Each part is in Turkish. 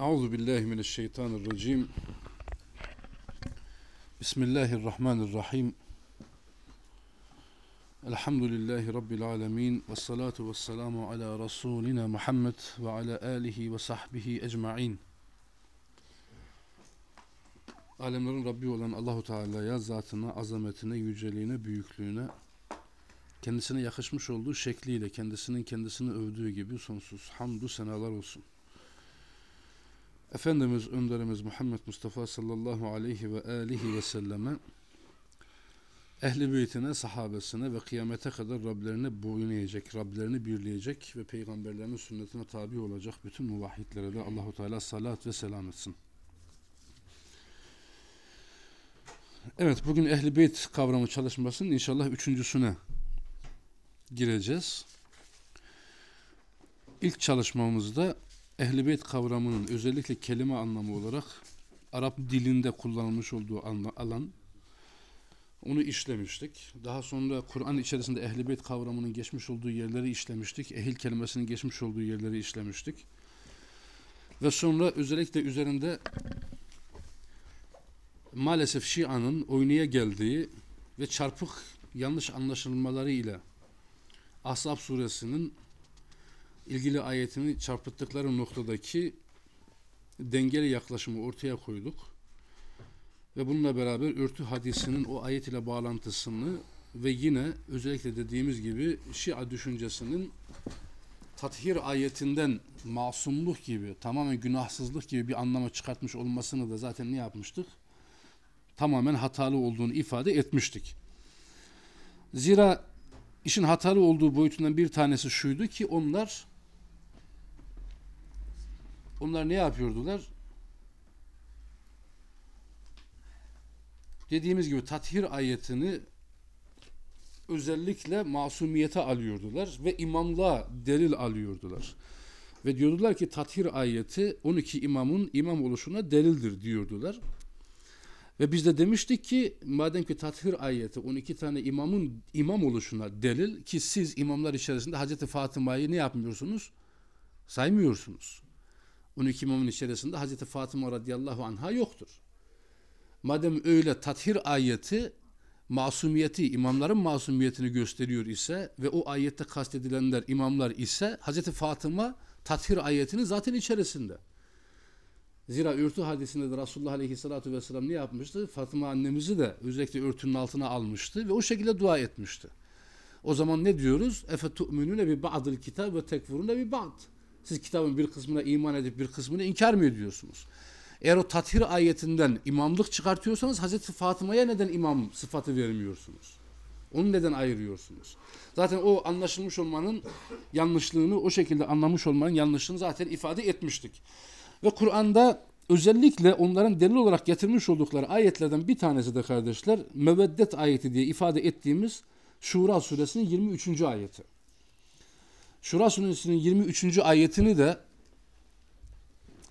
Euzu billahi mineşşeytanirracim. Bismillahirrahmanirrahim. Elhamdülillahi rabbil alamin ve salatu vesselamu ala rasulina Muhammed ve ala alihi ve sahbihi ecmaîn. Alemlerin Rabbi olan Allahu Teala'ya zatına, azametine, yüceliğine, büyüklüğüne kendisine yakışmış olduğu şekliyle kendisinin kendisini övdüğü gibi sonsuz hamdü senalar olsun. Efendimiz Önderimiz Muhammed Mustafa sallallahu aleyhi ve alihi ve selleme ehli beytine, sahabesine ve kıyamete kadar Rablerine boyun eğecek, Rablerini birleyecek ve peygamberlerinin sünnetine tabi olacak bütün muvahhidlere de Allahu Teala salat ve selam etsin. Evet bugün ehli beyt kavramı çalışmasının inşallah üçüncüsüne gireceğiz. İlk çalışmamızda Ehl-i Beyt kavramının özellikle kelime anlamı olarak Arap dilinde kullanılmış olduğu alan onu işlemiştik. Daha sonra Kur'an içerisinde Ehl-i Beyt kavramının geçmiş olduğu yerleri işlemiştik. Ehil kelimesinin geçmiş olduğu yerleri işlemiştik. Ve sonra özellikle üzerinde maalesef Şia'nın oynaya geldiği ve çarpık yanlış anlaşılmaları ile Ashab suresinin ilgili ayetini çarpıttıkları noktadaki dengeli yaklaşımı ortaya koyduk. Ve bununla beraber örtü hadisinin o ayet ile bağlantısını ve yine özellikle dediğimiz gibi Şia düşüncesinin tathir ayetinden masumluk gibi, tamamen günahsızlık gibi bir anlama çıkartmış olmasını da zaten ne yapmıştık? Tamamen hatalı olduğunu ifade etmiştik. Zira işin hatalı olduğu boyutundan bir tanesi şuydu ki onlar onlar ne yapıyordular? Dediğimiz gibi tathir ayetini özellikle masumiyete alıyordular ve imamlığa delil alıyordular. Ve diyordular ki tathir ayeti 12 imamın imam oluşuna delildir diyordular. Ve biz de demiştik ki madem ki tathir ayeti 12 tane imamın imam oluşuna delil ki siz imamlar içerisinde Hazreti Fatıma'yı ne yapmıyorsunuz? Saymıyorsunuz. 12 imamın içerisinde Hazreti Fatıma radıyallahu anha yoktur. Madem öyle tathir ayeti masumiyeti, imamların masumiyetini gösteriyor ise ve o ayette kastedilenler imamlar ise Hazreti Fatıma tathir ayetinin zaten içerisinde. Zira örtü hadisinde de Resulullah Aleyhisselatü Vesselam ne yapmıştı? Fatıma annemizi de özellikle örtünün altına almıştı ve o şekilde dua etmişti. O zaman ne diyoruz? Efe tu'minune bi ba'dil kitab ve tekfurune bi ba'd. Siz kitabın bir kısmına iman edip bir kısmını inkar mı ediyorsunuz? Eğer o tathir ayetinden imamlık çıkartıyorsanız Hazreti Fatıma'ya neden imam sıfatı vermiyorsunuz? Onu neden ayırıyorsunuz? Zaten o anlaşılmış olmanın yanlışlığını, o şekilde anlamış olmanın yanlışlığını zaten ifade etmiştik. Ve Kur'an'da özellikle onların delil olarak getirmiş oldukları ayetlerden bir tanesi de kardeşler meveddet ayeti diye ifade ettiğimiz Şura suresinin 23. ayeti. Şura suresinin 23. ayetini de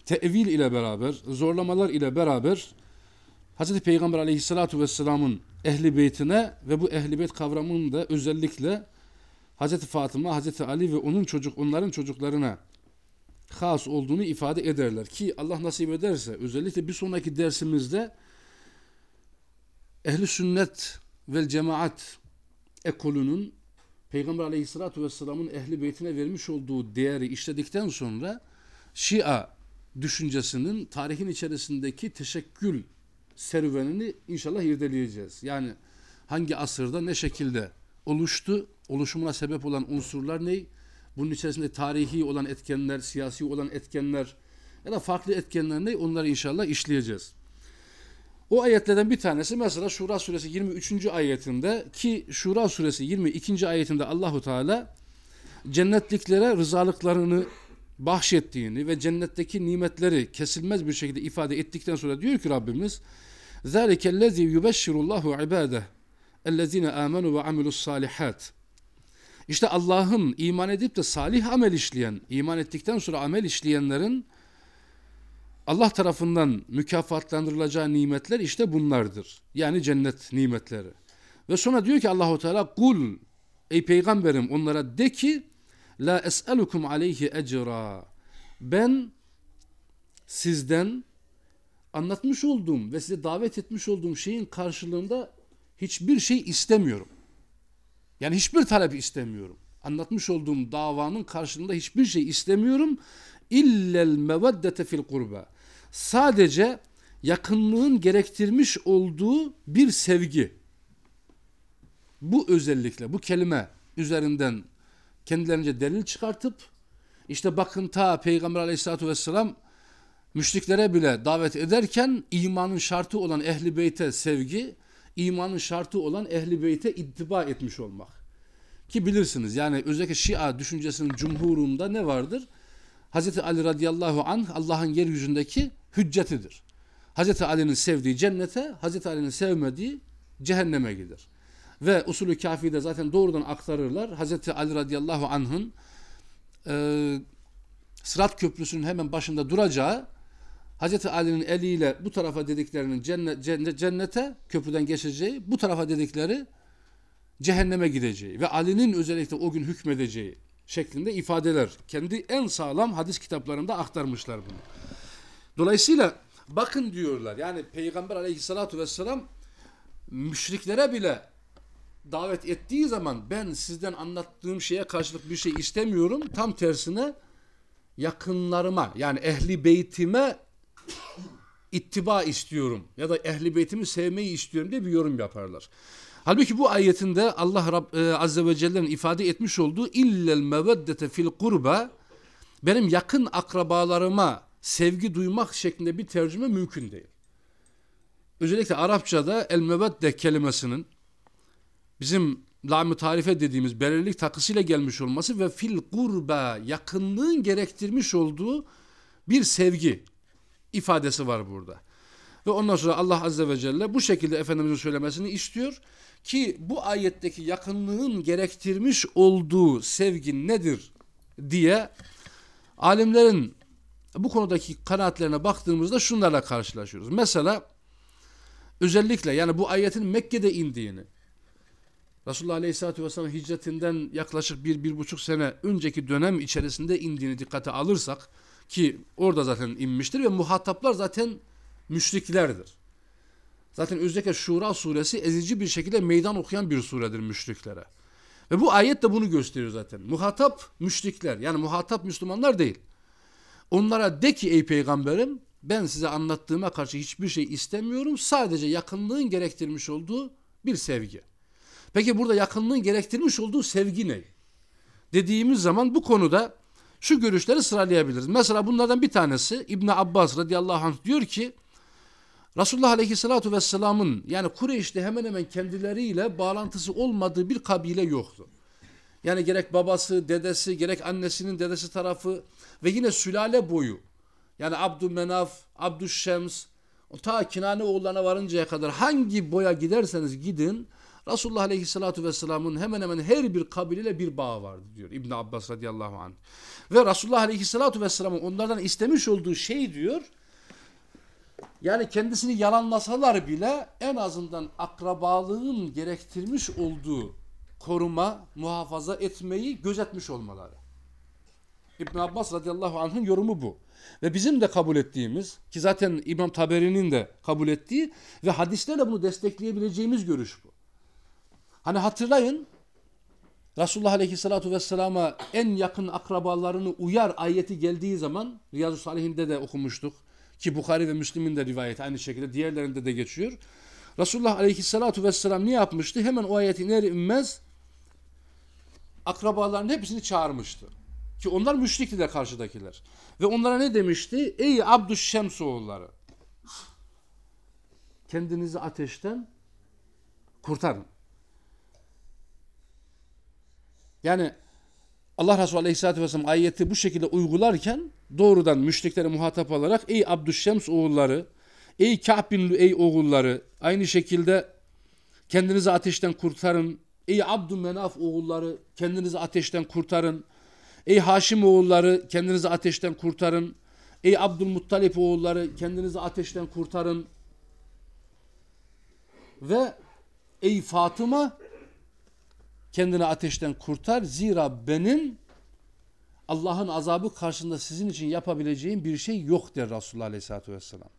tevil ile beraber, zorlamalar ile beraber Hz. Peygamber aleyhissalatu vesselamın ehli beytine ve bu ehli beyt kavramının da özellikle Hz. Fatıma, Hz. Ali ve onun çocuk, onların çocuklarına has olduğunu ifade ederler. Ki Allah nasip ederse özellikle bir sonraki dersimizde ehli sünnet ve cemaat ekolünün Peygamber aleyhissalatu vesselamın ehli beytine vermiş olduğu değeri işledikten sonra Şia düşüncesinin tarihin içerisindeki teşekkül serüvenini inşallah irdeleyeceğiz. Yani hangi asırda ne şekilde oluştu, oluşumuna sebep olan unsurlar ne? Bunun içerisinde tarihi olan etkenler, siyasi olan etkenler ya da farklı etkenler ne? Onları inşallah işleyeceğiz. O ayetlerden bir tanesi mesela Şura suresi 23. ayetinde ki Şura suresi 22. ayetinde Allahu Teala cennetliklere rızalıklarını bahşettiğini ve cennetteki nimetleri kesilmez bir şekilde ifade ettikten sonra diyor ki Rabbimiz ذَٰلِكَ الَّذ۪ي يُبَشِّرُ اللّٰهُ عِبَادَهُ اَلَّذ۪ينَ آمَنُوا وَعَمِلُوا الصَّالِحَاتِ İşte Allah'ın iman edip de salih amel işleyen, iman ettikten sonra amel işleyenlerin Allah tarafından mükafatlandırılacağı nimetler işte bunlardır. Yani cennet nimetleri. Ve sonra diyor ki Allahu Teala kul ey peygamberim onlara de ki la es'elukum aleyhi ecra. Ben sizden anlatmış olduğum ve size davet etmiş olduğum şeyin karşılığında hiçbir şey istemiyorum. Yani hiçbir talep istemiyorum. Anlatmış olduğum davanın karşılığında hiçbir şey istemiyorum. İllel meveddete fil kurba. Sadece yakınlığın gerektirmiş olduğu bir sevgi. Bu özellikle bu kelime üzerinden kendilerince delil çıkartıp işte bakın ta Peygamber aleyhissalatü vesselam müşriklere bile davet ederken imanın şartı olan ehli beyte sevgi, imanın şartı olan ehli beyte ittiba etmiş olmak. Ki bilirsiniz yani özellikle Şia düşüncesinin cumhurunda ne vardır? Hz. Ali radıyallahu anh Allah'ın yeryüzündeki hüccetidir. Hz. Ali'nin sevdiği cennete, Hz. Ali'nin sevmediği cehenneme gider. Ve usulü kafide zaten doğrudan aktarırlar. Hz. Ali radıyallahu anh'ın e, Sırat Köprüsü'nün hemen başında duracağı Hz. Ali'nin eliyle bu tarafa dediklerinin cennet, cennete köprüden geçeceği, bu tarafa dedikleri cehenneme gideceği ve Ali'nin özellikle o gün hükmedeceği şeklinde ifadeler kendi en sağlam hadis kitaplarında aktarmışlar bunu. Dolayısıyla bakın diyorlar yani Peygamber aleyhissalatu vesselam müşriklere bile davet ettiği zaman ben sizden anlattığım şeye karşılık bir şey istemiyorum. Tam tersine yakınlarıma yani ehli beytime ittiba istiyorum ya da ehli beytimi sevmeyi istiyorum diye bir yorum yaparlar. Halbuki bu ayetinde Allah Rab, e, Azze ve Celle'nin ifade etmiş olduğu illel meveddete fil kurba benim yakın akrabalarıma sevgi duymak şeklinde bir tercüme mümkün değil. Özellikle Arapçada el mevedde kelimesinin bizim lam tarife dediğimiz belirlilik takısıyla gelmiş olması ve fil kurba yakınlığın gerektirmiş olduğu bir sevgi ifadesi var burada. Ve ondan sonra Allah Azze ve Celle bu şekilde Efendimizin söylemesini istiyor ki bu ayetteki yakınlığın gerektirmiş olduğu sevgi nedir diye alimlerin bu konudaki kanaatlerine baktığımızda şunlarla karşılaşıyoruz. Mesela özellikle yani bu ayetin Mekke'de indiğini Resulullah Aleyhisselatü Vesselam hicretinden yaklaşık bir, bir buçuk sene önceki dönem içerisinde indiğini dikkate alırsak ki orada zaten inmiştir ve muhataplar zaten müşriklerdir. Zaten özellikle Şura suresi ezici bir şekilde meydan okuyan bir suredir müşriklere. Ve bu ayet de bunu gösteriyor zaten. Muhatap müşrikler yani muhatap Müslümanlar değil. Onlara de ki ey peygamberim ben size anlattığıma karşı hiçbir şey istemiyorum. Sadece yakınlığın gerektirmiş olduğu bir sevgi. Peki burada yakınlığın gerektirmiş olduğu sevgi ne? Dediğimiz zaman bu konuda şu görüşleri sıralayabiliriz. Mesela bunlardan bir tanesi İbn Abbas radıyallahu anh diyor ki Resulullah aleyhissalatu vesselamın yani Kureyş'te hemen hemen kendileriyle bağlantısı olmadığı bir kabile yoktu. Yani gerek babası, dedesi, gerek annesinin dedesi tarafı ve yine sülale boyu. Yani Abdümenaf, Abdüşşems, ta Kinane oğullarına varıncaya kadar hangi boya giderseniz gidin Resulullah Aleyhisselatü Vesselam'ın hemen hemen her bir kabileyle bir bağ vardı diyor İbn Abbas radıyallahu anh. Ve Resulullah Aleyhisselatü Vesselam'ın onlardan istemiş olduğu şey diyor yani kendisini yalanlasalar bile en azından akrabalığın gerektirmiş olduğu koruma, muhafaza etmeyi gözetmiş olmaları. İbn Abbas radıyallahu anh'ın yorumu bu. Ve bizim de kabul ettiğimiz ki zaten İmam Taberi'nin de kabul ettiği ve hadislerle bunu destekleyebileceğimiz görüş bu. Hani hatırlayın Resulullah Aleyhisselatü Vesselam'a en yakın akrabalarını uyar ayeti geldiği zaman Riyazu Salihinde de okumuştuk. Ki Bukhari ve Müslim'in de rivayeti aynı şekilde diğerlerinde de geçiyor. Resulullah Aleyhisselatü Vesselam ne yapmıştı? Hemen o ayet iner inmez akrabaların hepsini çağırmıştı. Ki onlar müşriktiler karşıdakiler. Ve onlara ne demişti? Ey Abdüşşems oğulları kendinizi ateşten kurtarın. Yani Allah Resulü Aleyhisselatü Vesselam ayeti bu şekilde uygularken doğrudan müşrikleri muhatap alarak ey Abdüşşems oğulları, ey Ka'b bin Lüey oğulları aynı şekilde kendinizi ateşten kurtarın. Ey Abdümenaf oğulları kendinizi ateşten kurtarın. Ey Haşim oğulları kendinizi ateşten kurtarın. Ey Abdülmuttalip oğulları kendinizi ateşten kurtarın. Ve ey Fatıma kendini ateşten kurtar. Zira benim Allah'ın azabı karşısında sizin için yapabileceğim bir şey yok der Resulullah Aleyhisselatü Vesselam.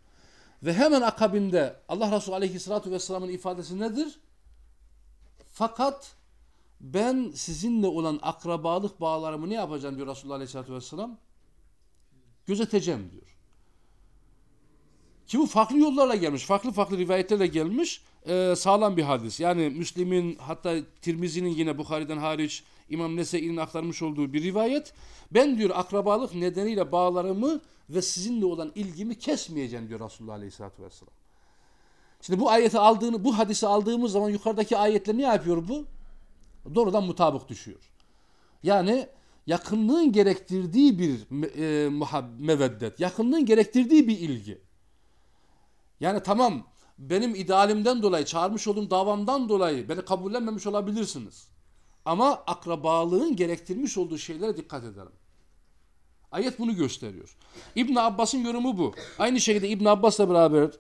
Ve hemen akabinde Allah Resulü Aleyhisselatü Vesselam'ın ifadesi nedir? Fakat ben sizinle olan akrabalık bağlarımı ne yapacağım diyor Resulullah Aleyhisselatü Vesselam? Gözeteceğim diyor. Ki bu farklı yollarla gelmiş, farklı farklı rivayetlerle gelmiş e, sağlam bir hadis. Yani Müslim'in hatta Tirmizi'nin yine Bukhari'den hariç İmam Nese'nin aktarmış olduğu bir rivayet. Ben diyor akrabalık nedeniyle bağlarımı ve sizinle olan ilgimi kesmeyeceğim diyor Resulullah Aleyhisselatü Vesselam. Şimdi bu ayeti aldığını, bu hadisi aldığımız zaman yukarıdaki ayetle ne yapıyor bu? Doğrudan mutabık düşüyor. Yani yakınlığın gerektirdiği bir e, meveddet, yakınlığın gerektirdiği bir ilgi. Yani tamam benim idealimden dolayı, çağırmış olduğum davamdan dolayı beni kabullenmemiş olabilirsiniz. Ama akrabalığın gerektirmiş olduğu şeylere dikkat edelim. Ayet bunu gösteriyor. İbn Abbas'ın yorumu bu. Aynı şekilde İbn Abbas'la beraber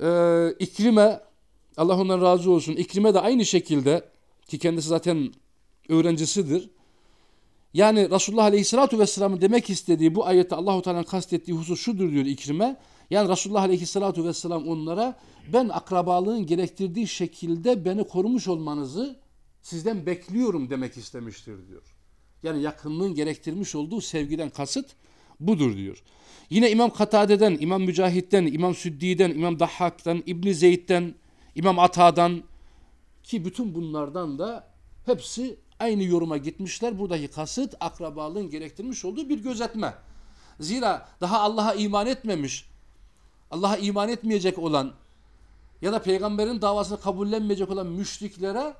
e, İkrime Allah ondan razı olsun. İkrime de aynı şekilde ki kendisi zaten öğrencisidir. Yani Resulullah Aleyhisselatü Vesselam'ın demek istediği bu ayette Allahu Teala'nın kastettiği husus şudur diyor İkrime. Yani Resulullah Aleyhisselatü Vesselam onlara ben akrabalığın gerektirdiği şekilde beni korumuş olmanızı sizden bekliyorum demek istemiştir diyor. Yani yakınlığın gerektirmiş olduğu sevgiden kasıt budur diyor. Yine İmam Katade'den, İmam Mücahit'ten, İmam Süddi'den, İmam Dahhak'tan, İbni Zeyd'den, İmam Ata'dan ki bütün bunlardan da hepsi aynı yoruma gitmişler. Buradaki kasıt akrabalığın gerektirmiş olduğu bir gözetme. Zira daha Allah'a iman etmemiş, Allah'a iman etmeyecek olan ya da peygamberin davasını kabullenmeyecek olan müşriklere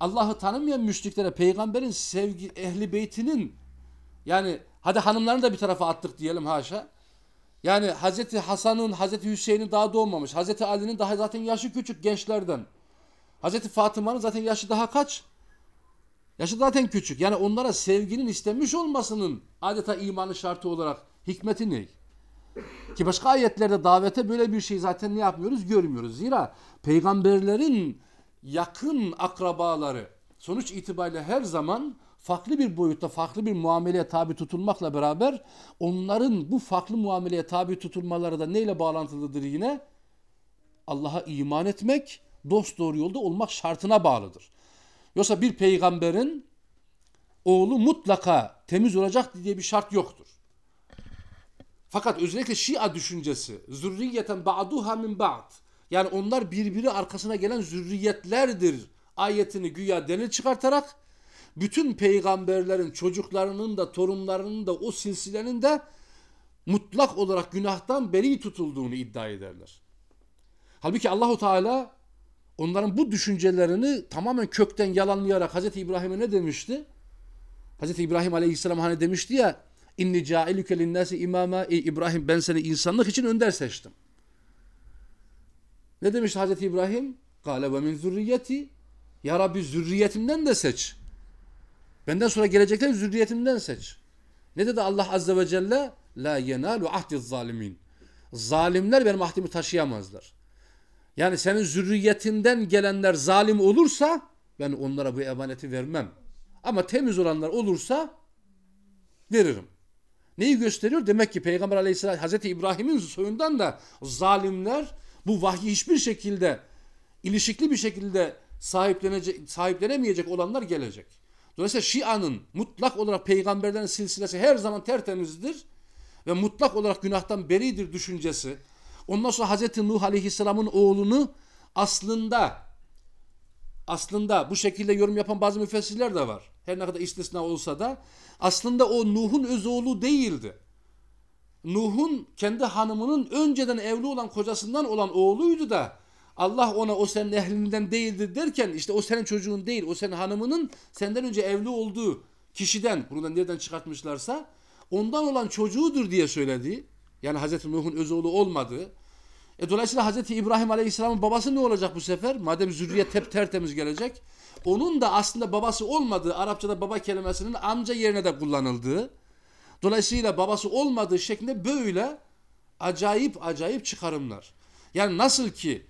Allah'ı tanımayan müşriklere peygamberin sevgi ehli beytinin yani hadi hanımlarını da bir tarafa attık diyelim haşa. Yani Hazreti Hasan'ın, Hazreti Hüseyin'in daha doğmamış. Hazreti Ali'nin daha zaten yaşı küçük gençlerden. Hazreti Fatıma'nın zaten yaşı daha kaç? Yaşı zaten küçük. Yani onlara sevginin istenmiş olmasının adeta imanı şartı olarak hikmeti ne? Ki başka ayetlerde davete böyle bir şey zaten ne yapmıyoruz? Görmüyoruz. Zira peygamberlerin yakın akrabaları sonuç itibariyle her zaman farklı bir boyutta farklı bir muameleye tabi tutulmakla beraber onların bu farklı muameleye tabi tutulmaları da neyle bağlantılıdır yine? Allah'a iman etmek, dost doğru yolda olmak şartına bağlıdır. Yoksa bir peygamberin oğlu mutlaka temiz olacak diye bir şart yoktur. Fakat özellikle Şia düşüncesi zürriyeten ba'duha min ba'd yani onlar birbiri arkasına gelen zürriyetlerdir ayetini güya delil çıkartarak bütün peygamberlerin çocuklarının da torunlarının da o silsilenin de mutlak olarak günahtan beri tutulduğunu iddia ederler. Halbuki Allahu Teala onların bu düşüncelerini tamamen kökten yalanlayarak Hazreti İbrahim'e ne demişti? Hazreti İbrahim Aleyhisselam hani demişti ya inni cailuke linnâsi imama ey İbrahim ben seni insanlık için önder seçtim. Ne demişti Hazreti İbrahim? Kale ve min zürriyeti ya Rabbi zürriyetimden de seç. Benden sonra gelecekler zürriyetimden seç. Ne dedi Allah Azze ve Celle? La yenalu ahdi zalimin. Zalimler benim ahdimi taşıyamazlar. Yani senin zürriyetinden gelenler zalim olursa ben onlara bu emaneti vermem. Ama temiz olanlar olursa veririm. Neyi gösteriyor? Demek ki Peygamber Aleyhisselam Hazreti İbrahim'in soyundan da zalimler bu vahyi hiçbir şekilde ilişikli bir şekilde sahiplenecek, sahiplenemeyecek olanlar gelecek. Dolayısıyla Şia'nın mutlak olarak peygamberlerin silsilesi her zaman tertemizdir ve mutlak olarak günahtan beridir düşüncesi. Ondan sonra Hazreti Nuh Aleyhisselam'ın oğlunu aslında aslında bu şekilde yorum yapan bazı müfessirler de var. Her ne kadar istisna olsa da aslında o Nuh'un öz oğlu değildi. Nuh'un kendi hanımının önceden evli olan kocasından olan oğluydu da Allah ona o senin ehlinden değildir derken işte o senin çocuğun değil o senin hanımının senden önce evli olduğu kişiden buradan nereden çıkartmışlarsa ondan olan çocuğudur diye söyledi. Yani Hazreti Nuh'un öz oğlu olmadığı. E dolayısıyla Hazreti İbrahim Aleyhisselam'ın babası ne olacak bu sefer? Madem zürriyet hep tertemiz gelecek. Onun da aslında babası olmadığı Arapçada baba kelimesinin amca yerine de kullanıldığı. Dolayısıyla babası olmadığı şeklinde böyle acayip acayip çıkarımlar. Yani nasıl ki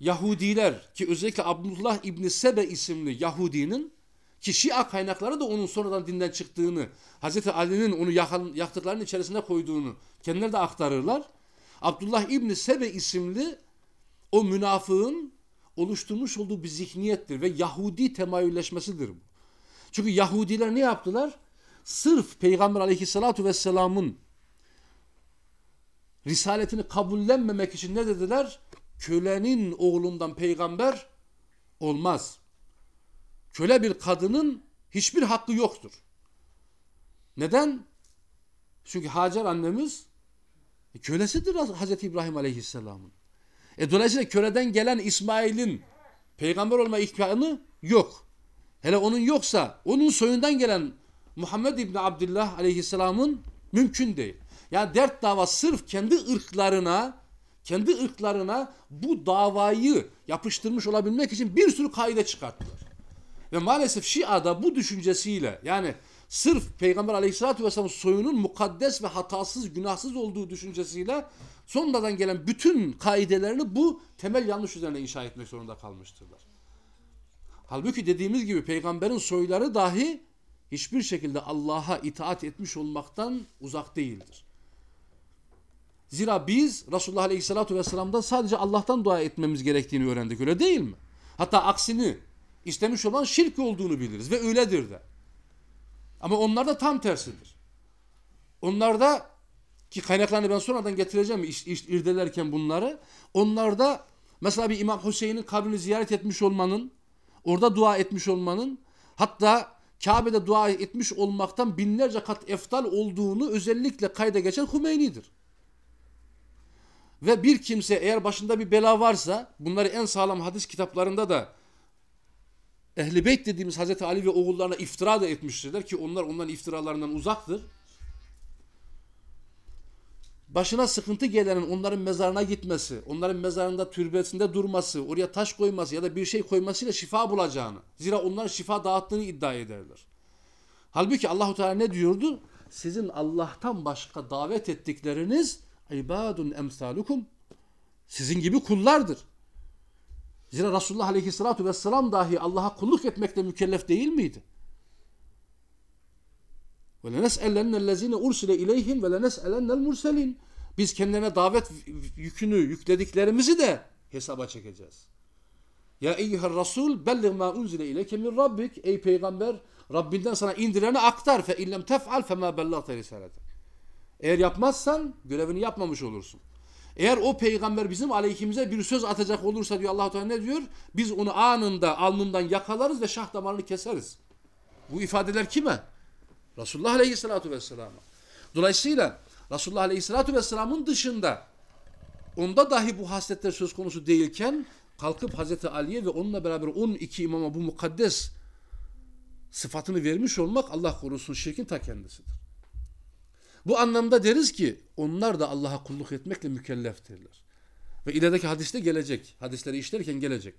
Yahudiler ki özellikle Abdullah İbni Sebe isimli Yahudinin Ki Şia kaynakları da onun sonradan dinden çıktığını, Hazreti Ali'nin onu yakan, yaktıklarının içerisine koyduğunu kendileri de aktarırlar. Abdullah İbni Sebe isimli o münafığın oluşturmuş olduğu bir zihniyettir ve Yahudi temayülleşmesidir bu. Çünkü Yahudiler ne yaptılar? Sırf Peygamber aleyhissalatu vesselamın risaletini kabullenmemek için ne dediler? Kölenin oğlundan peygamber olmaz. Köle bir kadının hiçbir hakkı yoktur. Neden? Çünkü Hacer annemiz e, kölesidir Hazreti İbrahim Aleyhisselam'ın. E dolayısıyla köleden gelen İsmail'in peygamber olma imkanı yok. Hele onun yoksa onun soyundan gelen Muhammed İbni Abdullah Aleyhisselam'ın mümkün değil. Yani dert dava sırf kendi ırklarına kendi ırklarına bu davayı yapıştırmış olabilmek için bir sürü kaide çıkarttılar. Ve maalesef Şia'da bu düşüncesiyle yani sırf Peygamber Aleyhisselatü Vesselam soyunun mukaddes ve hatasız, günahsız olduğu düşüncesiyle sonradan gelen bütün kaidelerini bu temel yanlış üzerine inşa etmek zorunda kalmıştırlar. Halbuki dediğimiz gibi peygamberin soyları dahi hiçbir şekilde Allah'a itaat etmiş olmaktan uzak değildir. Zira biz Resulullah Aleyhisselatü Vesselam'dan sadece Allah'tan dua etmemiz gerektiğini öğrendik öyle değil mi? Hatta aksini istemiş olan şirk olduğunu biliriz ve öyledir de. Ama onlar da tam tersidir. Onlarda ki kaynaklarını ben sonradan getireceğim iş, iş, irdelerken bunları. Onlarda mesela bir İmam Hüseyin'in kabrini ziyaret etmiş olmanın, orada dua etmiş olmanın, hatta Kabe'de dua etmiş olmaktan binlerce kat eftal olduğunu özellikle kayda geçen Hümeyni'dir. Ve bir kimse eğer başında bir bela varsa bunları en sağlam hadis kitaplarında da Ehli Beyt dediğimiz Hazreti Ali ve oğullarına iftira da etmiştirler ki onlar onların iftiralarından uzaktır. Başına sıkıntı gelenin onların mezarına gitmesi, onların mezarında türbesinde durması, oraya taş koyması ya da bir şey koymasıyla şifa bulacağını, zira onların şifa dağıttığını iddia ederler. Halbuki Allahu Teala ne diyordu? Sizin Allah'tan başka davet ettikleriniz ibadun emsalukum. Sizin gibi kullardır. Zira Resulullah Aleyhisselatü Vesselam dahi Allah'a kulluk etmekle mükellef değil miydi? Ve lenes'elenne ellezine ursile ileyhim ve lenes'elennel murselin. Biz kendilerine davet yükünü yüklediklerimizi de hesaba çekeceğiz. Ya eyyüher Rasul bellig ma unzile ileyke min rabbik. Ey peygamber Rabbinden sana indireni aktar. Fe illem tef'al fe ma. Eğer yapmazsan görevini yapmamış olursun. Eğer o peygamber bizim aleyhimize bir söz atacak olursa diyor allah Teala ne diyor? Biz onu anında alnından yakalarız ve şah damarını keseriz. Bu ifadeler kime? Resulullah Aleyhisselatü Vesselam'a. Dolayısıyla Resulullah Aleyhisselatü Vesselam'ın dışında onda dahi bu hasletler söz konusu değilken kalkıp Hazreti Ali'ye ve onunla beraber 12 imama bu mukaddes sıfatını vermiş olmak Allah korusun şirkin ta kendisidir. Bu anlamda deriz ki onlar da Allah'a kulluk etmekle mükelleftirler. Ve ilerideki hadiste gelecek. Hadisleri işlerken gelecek.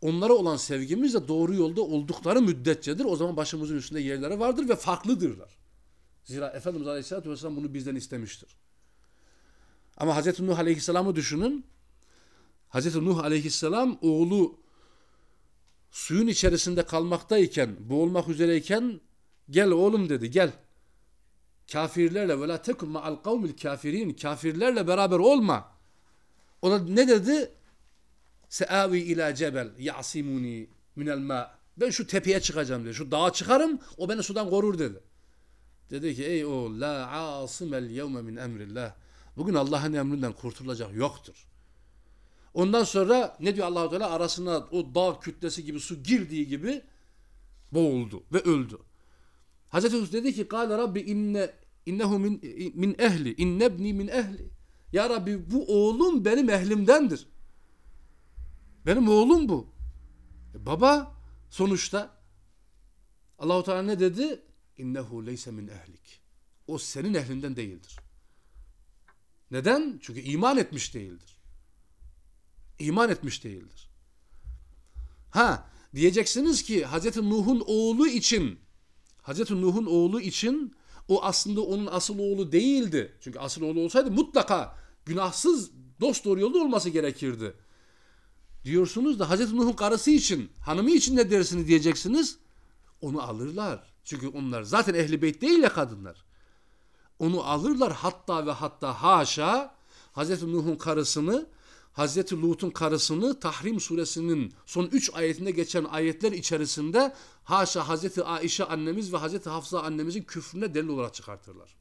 Onlara olan sevgimiz de doğru yolda oldukları müddetçedir. O zaman başımızın üstünde yerleri vardır ve farklıdırlar. Zira Efendimiz Aleyhisselatü Vesselam bunu bizden istemiştir. Ama Hazreti Nuh Aleyhisselam'ı düşünün. Hazreti Nuh Aleyhisselam oğlu suyun içerisinde kalmaktayken, boğulmak üzereyken gel oğlum dedi gel kafirlerle ve la tekun ma'al kavmil kafirin kafirlerle beraber olma. O da ne dedi? Seavi ila cebel yasimuni minel ma. Ben şu tepeye çıkacağım dedi. Şu dağa çıkarım o beni sudan korur dedi. Dedi ki ey oğul la asimel yevme min emrillah. Bugün Allah'ın emrinden kurtulacak yoktur. Ondan sonra ne diyor Allahu Teala arasına o dağ kütlesi gibi su girdiği gibi boğuldu ve öldü. Hazreti Yusuf dedi ki Kale Rabbi inne innehu min, min ehli innebni min ehli. Ya Rabbi bu oğlum benim ehlimdendir. Benim oğlum bu. E baba sonuçta Allahu Teala ne dedi? İnnehu leyse min ehlik. O senin ehlinden değildir. Neden? Çünkü iman etmiş değildir. İman etmiş değildir. Ha diyeceksiniz ki Hazreti Nuh'un oğlu için Hazreti Nuh'un oğlu için o aslında onun asıl oğlu değildi. Çünkü asıl oğlu olsaydı mutlaka günahsız dost doğru yolda olması gerekirdi. Diyorsunuz da Hazreti Nuh'un karısı için, hanımı için ne dersiniz diyeceksiniz. Onu alırlar. Çünkü onlar zaten ehli beyt değil ya kadınlar. Onu alırlar hatta ve hatta haşa Hazreti Nuh'un karısını Hazreti Lut'un karısını Tahrim suresinin son 3 ayetinde geçen ayetler içerisinde haşa Hazreti Aişe annemiz ve Hazreti Hafsa annemizin küfrüne delil olarak çıkartırlar.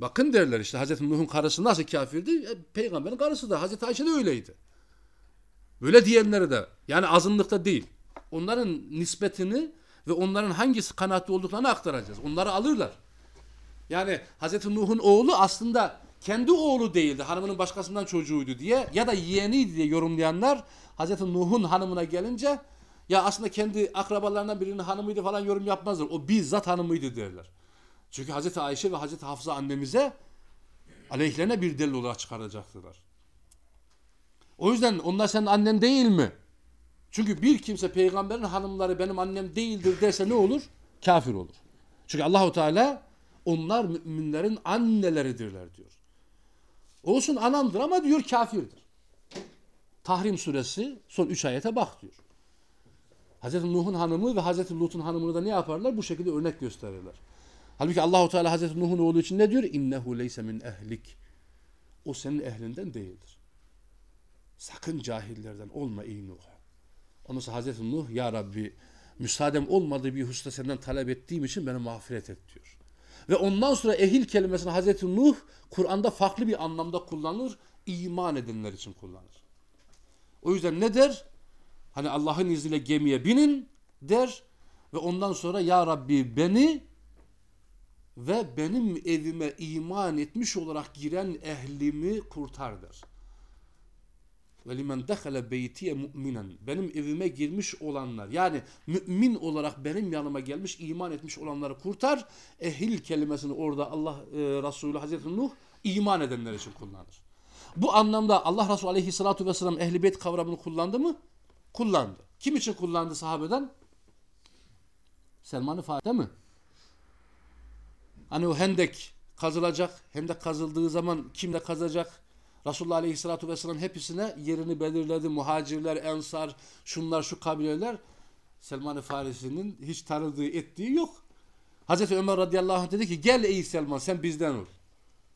Bakın derler işte Hazreti Nuh'un karısı nasıl kafirdi? E, peygamberin karısı da Hazreti Ayşe de öyleydi. Böyle diyenleri de yani azınlıkta değil. Onların nispetini ve onların hangisi kanaatli olduklarını aktaracağız. Onları alırlar. Yani Hazreti Nuh'un oğlu aslında kendi oğlu değildi. Hanımının başkasından çocuğuydu diye ya da yeğeniydi diye yorumlayanlar Hazreti Nuh'un hanımına gelince ya aslında kendi akrabalarından birinin hanımıydı falan yorum yapmazlar. O bizzat hanımıydı derler. Çünkü Hazreti Ayşe ve Hazreti Hafsa annemize aleyhlerine bir delil olarak çıkaracaktılar. O yüzden onlar senin annen değil mi? Çünkü bir kimse peygamberin hanımları benim annem değildir derse ne olur? Kafir olur. Çünkü Allahu Teala onlar müminlerin anneleridirler diyor. Olsun anamdır ama diyor kafirdir. Tahrim suresi son 3 ayete bak diyor. Hazreti Nuh'un hanımı ve Hazreti Lut'un hanımını da ne yaparlar? Bu şekilde örnek gösterirler. Halbuki Allahu Teala Hazreti Nuh'un oğlu için ne diyor? İnnehu leyse min ehlik. O senin ehlinden değildir. Sakın cahillerden olma ey Nuh. Ondan sonra Hazreti Nuh ya Rabbi müsaadem olmadığı bir hususta senden talep ettiğim için beni mağfiret et diyor. Ve ondan sonra ehil kelimesini Hazreti Nuh Kur'an'da farklı bir anlamda kullanır. iman edenler için kullanır. O yüzden ne der? Hani Allah'ın izniyle gemiye binin der ve ondan sonra ya Rabbi beni ve benim evime iman etmiş olarak giren ehlimi kurtar der. Ve limen dehale beytiye mu'minen. Benim evime girmiş olanlar yani mümin olarak benim yanıma gelmiş iman etmiş olanları kurtar. Ehil kelimesini orada Allah e, Resulü Hazreti Nuh iman edenler için kullanır. Bu anlamda Allah Resulü Aleyhisselatü Vesselam ehli beyt kavramını kullandı mı? Kullandı. Kim için kullandı sahabeden? Selman-ı Fatih mi? Hani o hendek kazılacak. Hendek kazıldığı zaman kimle kazacak? Resulullah Aleyhisselatü Vesselam hepsine yerini belirledi. Muhacirler, ensar, şunlar şu kabileler. Selman-ı Farisi'nin hiç tanıdığı ettiği yok. Hazreti Ömer radıyallahu anh dedi ki gel ey Selman sen bizden ol.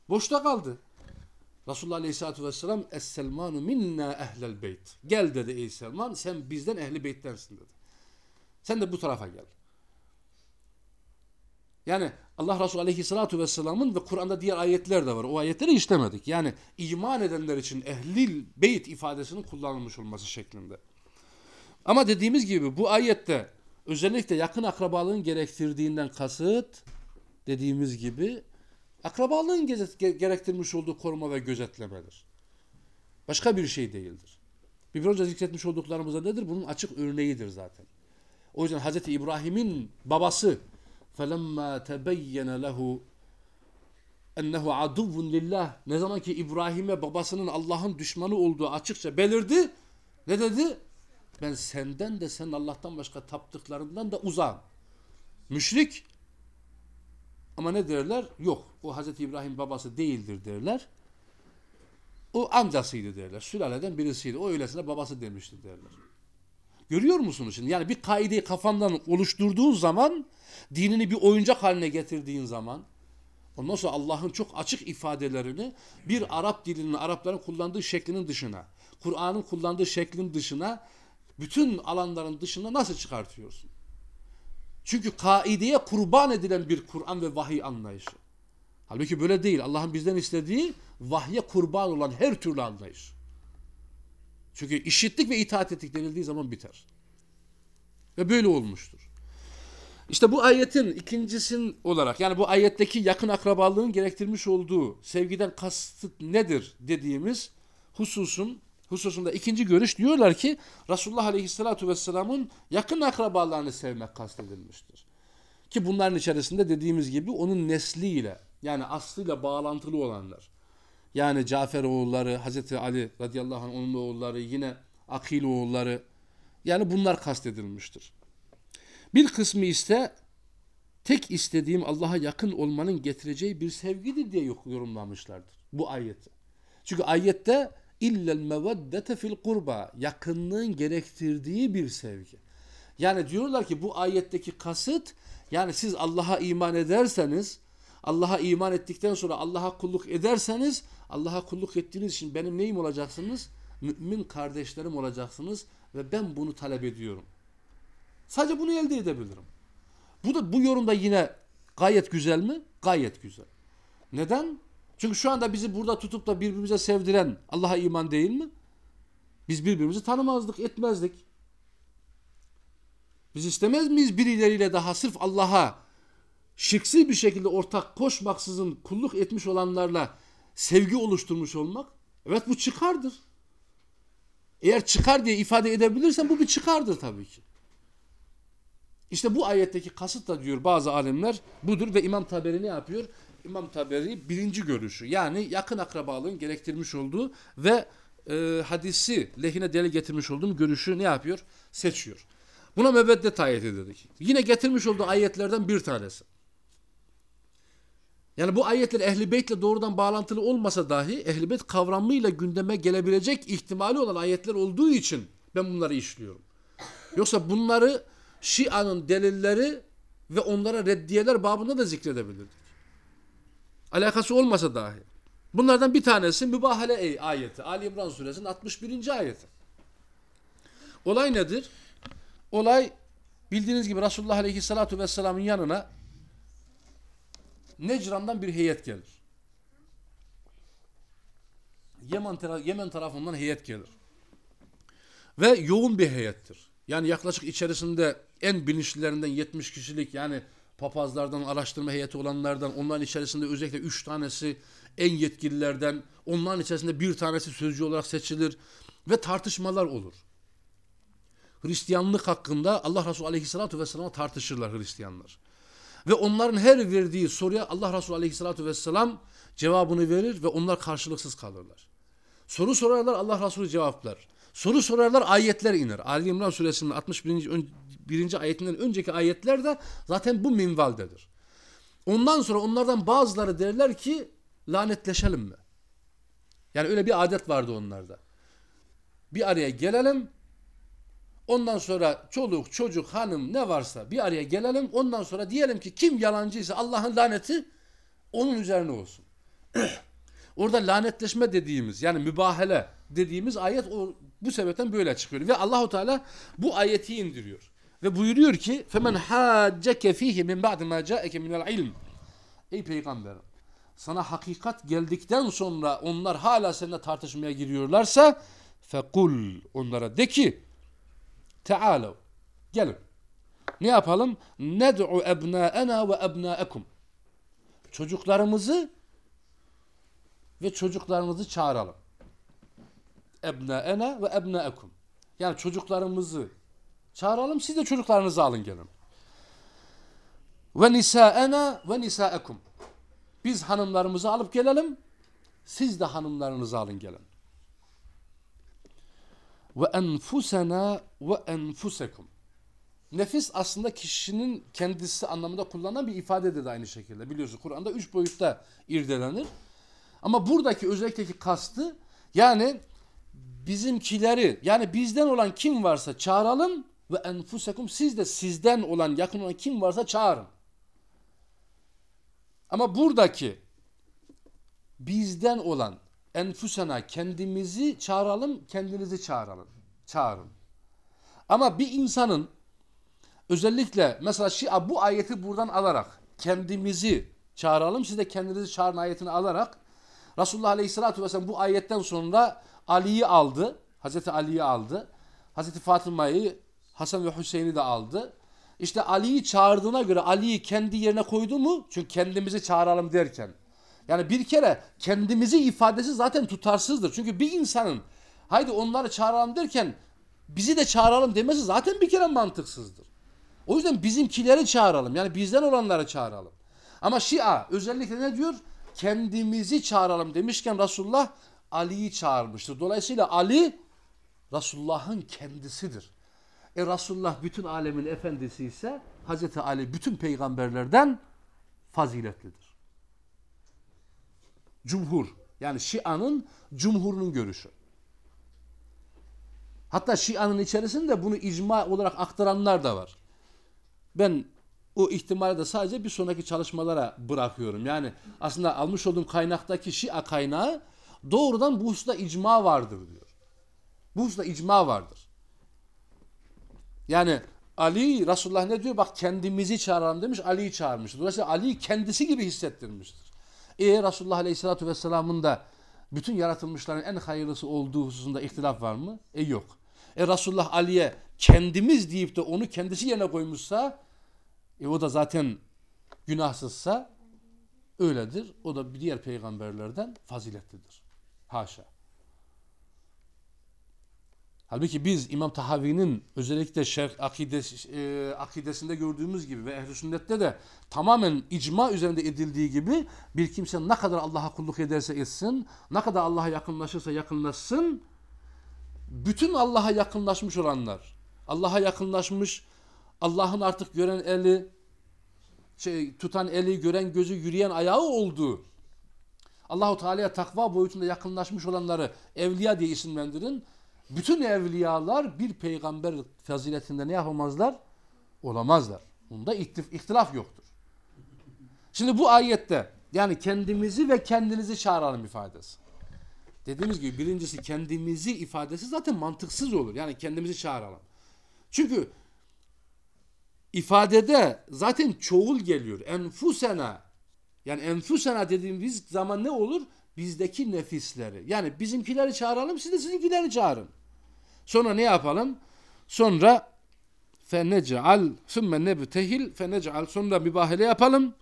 Boşta kaldı. Resulullah Aleyhisselatü Vesselam Es-Selmanu minna ehlel beyt. Gel dedi ey Selman sen bizden ehli beyttensin dedi. Sen de bu tarafa gel. Yani Allah Resulü Aleyhisselatü Vesselam'ın ve Kur'an'da diğer ayetler de var. O ayetleri işlemedik. Yani iman edenler için ehlil beyt ifadesinin kullanılmış olması şeklinde. Ama dediğimiz gibi bu ayette özellikle yakın akrabalığın gerektirdiğinden kasıt dediğimiz gibi akrabalığın gerektirmiş olduğu koruma ve gözetlemedir. Başka bir şey değildir. Bir önce zikretmiş olduklarımızda nedir? Bunun açık örneğidir zaten. O yüzden Hz. İbrahim'in babası فَلَمَّا تَبَيَّنَ لَهُ ennehu aduvun lillah. Ne zaman ki İbrahim'e babasının Allah'ın düşmanı olduğu açıkça belirdi. Ne dedi? Ben senden de sen Allah'tan başka taptıklarından da uzağım. Müşrik. Ama ne derler? Yok. O Hazreti İbrahim babası değildir derler. O amcasıydı derler. Sülaleden birisiydi. O öylesine babası demişti derler. Görüyor musunuz şimdi? Yani bir kaideyi kafandan oluşturduğun zaman dinini bir oyuncak haline getirdiğin zaman ondan sonra Allah'ın çok açık ifadelerini bir Arap dilinin, Arapların kullandığı şeklinin dışına, Kur'an'ın kullandığı şeklin dışına, bütün alanların dışına nasıl çıkartıyorsun? Çünkü kaideye kurban edilen bir Kur'an ve vahiy anlayışı. Halbuki böyle değil. Allah'ın bizden istediği vahye kurban olan her türlü anlayış. Çünkü işittik ve itaat ettik denildiği zaman biter. Ve böyle olmuştur. İşte bu ayetin ikincisin olarak yani bu ayetteki yakın akrabalığın gerektirmiş olduğu sevgiden kasıt nedir dediğimiz hususun hususunda ikinci görüş diyorlar ki Resulullah Aleyhisselatü Vesselam'ın yakın akrabalarını sevmek kastedilmiştir. Ki bunların içerisinde dediğimiz gibi onun nesliyle yani aslıyla bağlantılı olanlar. Yani Cafer oğulları, Hazreti Ali radıyallahu anh onun oğulları, yine Akil oğulları yani bunlar kastedilmiştir. Bir kısmı ise tek istediğim Allah'a yakın olmanın getireceği bir sevgidir diye yorumlamışlardır bu ayeti. Çünkü ayette illel meveddete fil kurba yakınlığın gerektirdiği bir sevgi. Yani diyorlar ki bu ayetteki kasıt yani siz Allah'a iman ederseniz Allah'a iman ettikten sonra Allah'a kulluk ederseniz Allah'a kulluk ettiğiniz için benim neyim olacaksınız? Mümin kardeşlerim olacaksınız ve ben bunu talep ediyorum. Sadece bunu elde edebilirim. Bu da bu yorumda yine gayet güzel mi? Gayet güzel. Neden? Çünkü şu anda bizi burada tutup da birbirimize sevdiren Allah'a iman değil mi? Biz birbirimizi tanımazdık, etmezdik. Biz istemez miyiz birileriyle daha sırf Allah'a şirksiz bir şekilde ortak koşmaksızın kulluk etmiş olanlarla sevgi oluşturmuş olmak? Evet bu çıkardır. Eğer çıkar diye ifade edebilirsen bu bir çıkardır tabii ki. İşte bu ayetteki kasıt da diyor bazı alimler budur ve İmam Taberi ne yapıyor? İmam Taberi birinci görüşü yani yakın akrabalığın gerektirmiş olduğu ve e, hadisi lehine delil getirmiş olduğum görüşü ne yapıyor? Seçiyor. Buna mübeddet ayet dedik. Yine getirmiş olduğu ayetlerden bir tanesi. Yani bu ayetler Ehli Beyt'le doğrudan bağlantılı olmasa dahi Ehli Beyt kavramıyla gündeme gelebilecek ihtimali olan ayetler olduğu için ben bunları işliyorum. Yoksa bunları Şia'nın delilleri ve onlara reddiyeler babında da zikredebilirdik. Alakası olmasa dahi. Bunlardan bir tanesi mübahale ayeti. Ali İmran suresinin 61. ayeti. Olay nedir? Olay bildiğiniz gibi Resulullah Aleyhisselatü Vesselam'ın yanına Necran'dan bir heyet gelir. Yemen, Yemen tarafından heyet gelir. Ve yoğun bir heyettir. Yani yaklaşık içerisinde en bilinçlilerinden 70 kişilik yani papazlardan, araştırma heyeti olanlardan, onların içerisinde özellikle 3 tanesi en yetkililerden, onların içerisinde bir tanesi sözcü olarak seçilir ve tartışmalar olur. Hristiyanlık hakkında Allah Resulü Aleyhisselatü Vesselam'a tartışırlar Hristiyanlar. Ve onların her verdiği soruya Allah Resulü Aleyhisselatü Vesselam cevabını verir ve onlar karşılıksız kalırlar. Soru sorarlar Allah Resulü cevaplar. Soru sorarlar ayetler iner. Ali İmran suresinin 61. birinci ayetinden önceki ayetler de zaten bu minvaldedir. Ondan sonra onlardan bazıları derler ki lanetleşelim mi? Yani öyle bir adet vardı onlarda. Bir araya gelelim. Ondan sonra çoluk, çocuk, hanım ne varsa bir araya gelelim. Ondan sonra diyelim ki kim yalancıysa Allah'ın laneti onun üzerine olsun. Orada lanetleşme dediğimiz yani mübahele dediğimiz ayet o, bu sebepten böyle çıkıyor. Ve Allahu Teala bu ayeti indiriyor. Ve buyuruyor ki femen hacceke fihi min ba'd ma ca'eke minel ilm. Ey peygamber sana hakikat geldikten sonra onlar hala seninle tartışmaya giriyorlarsa fekul onlara de ki tealav gelin. Ne yapalım? Ned'u ebnâena ve ebnâekum. Çocuklarımızı ve çocuklarınızı çağıralım. Ebnâena ve ebnâekum. Yani çocuklarımızı çağıralım siz de çocuklarınızı alın gelin. Ve nisâena ve nisâekum. Biz hanımlarımızı alıp gelelim. Siz de hanımlarınızı alın gelin. Ve enfusena ve enfusekum. Nefis aslında kişinin kendisi anlamında kullanılan bir ifadedir de aynı şekilde. Biliyorsunuz Kur'an'da üç boyutta irdelenir. Ama buradaki özellikteki kastı yani bizimkileri yani bizden olan kim varsa çağıralım ve enfusekum siz de sizden olan yakın olan kim varsa çağırın. Ama buradaki bizden olan enfusena kendimizi çağıralım, kendinizi çağıralım. Çağırın. Ama bir insanın özellikle mesela Şia bu ayeti buradan alarak kendimizi çağıralım, siz de kendinizi çağırın ayetini alarak Resulullah Aleyhisselatü Vesselam bu ayetten sonra Ali'yi aldı. Hazreti Ali'yi aldı. Hazreti Fatıma'yı, Hasan ve Hüseyin'i de aldı. İşte Ali'yi çağırdığına göre Ali'yi kendi yerine koydu mu? Çünkü kendimizi çağıralım derken. Yani bir kere kendimizi ifadesi zaten tutarsızdır. Çünkü bir insanın haydi onları çağıralım derken bizi de çağıralım demesi zaten bir kere mantıksızdır. O yüzden bizimkileri çağıralım. Yani bizden olanları çağıralım. Ama Şia özellikle ne diyor? Kendimizi çağıralım demişken Resulullah Ali'yi çağırmıştır. Dolayısıyla Ali Resulullah'ın kendisidir. E Resulullah bütün alemin efendisi ise Hazreti Ali bütün peygamberlerden faziletlidir. Cumhur yani Şia'nın cumhurunun görüşü. Hatta Şia'nın içerisinde bunu icma olarak aktaranlar da var. Ben o ihtimali de sadece bir sonraki çalışmalara bırakıyorum. Yani aslında almış olduğum kaynaktaki Şia kaynağı doğrudan bu hususta icma vardır diyor. Bu hususta icma vardır. Yani Ali Resulullah ne diyor? Bak kendimizi çağıralım demiş. Ali'yi çağırmıştır. Dolayısıyla Ali'yi kendisi gibi hissettirmiştir. E Resulullah Aleyhisselatü Vesselam'ın da bütün yaratılmışların en hayırlısı olduğu hususunda ihtilaf var mı? E yok. E Resulullah Ali'ye kendimiz deyip de onu kendisi yerine koymuşsa e o da zaten günahsızsa öyledir. O da bir diğer peygamberlerden faziletlidir. Haşa. Halbuki biz İmam Tahavi'nin özellikle şerh akides, e, akidesinde gördüğümüz gibi ve ehl sünnette de tamamen icma üzerinde edildiği gibi bir kimse ne kadar Allah'a kulluk ederse etsin, ne kadar Allah'a yakınlaşırsa yakınlaşsın, bütün Allah'a yakınlaşmış olanlar, Allah'a yakınlaşmış, Allah'ın artık gören eli, şey, tutan eli, gören gözü, yürüyen ayağı olduğu, Allahu Teala'ya takva boyutunda yakınlaşmış olanları evliya diye isimlendirin. Bütün evliyalar bir peygamber faziletinde ne yapamazlar? Olamazlar. Bunda ihtilaf yoktur. Şimdi bu ayette yani kendimizi ve kendinizi çağıralım ifadesi. Dediğimiz gibi birincisi kendimizi ifadesi zaten mantıksız olur. Yani kendimizi çağıralım. Çünkü ifadede zaten çoğul geliyor. Enfusena yani enfusena dediğimiz zaman ne olur? Bizdeki nefisleri. Yani bizimkileri çağıralım siz de sizinkileri çağırın. Sonra ne yapalım? Sonra fenec'al sümme nebtehil fenec'al sonra mübahele yapalım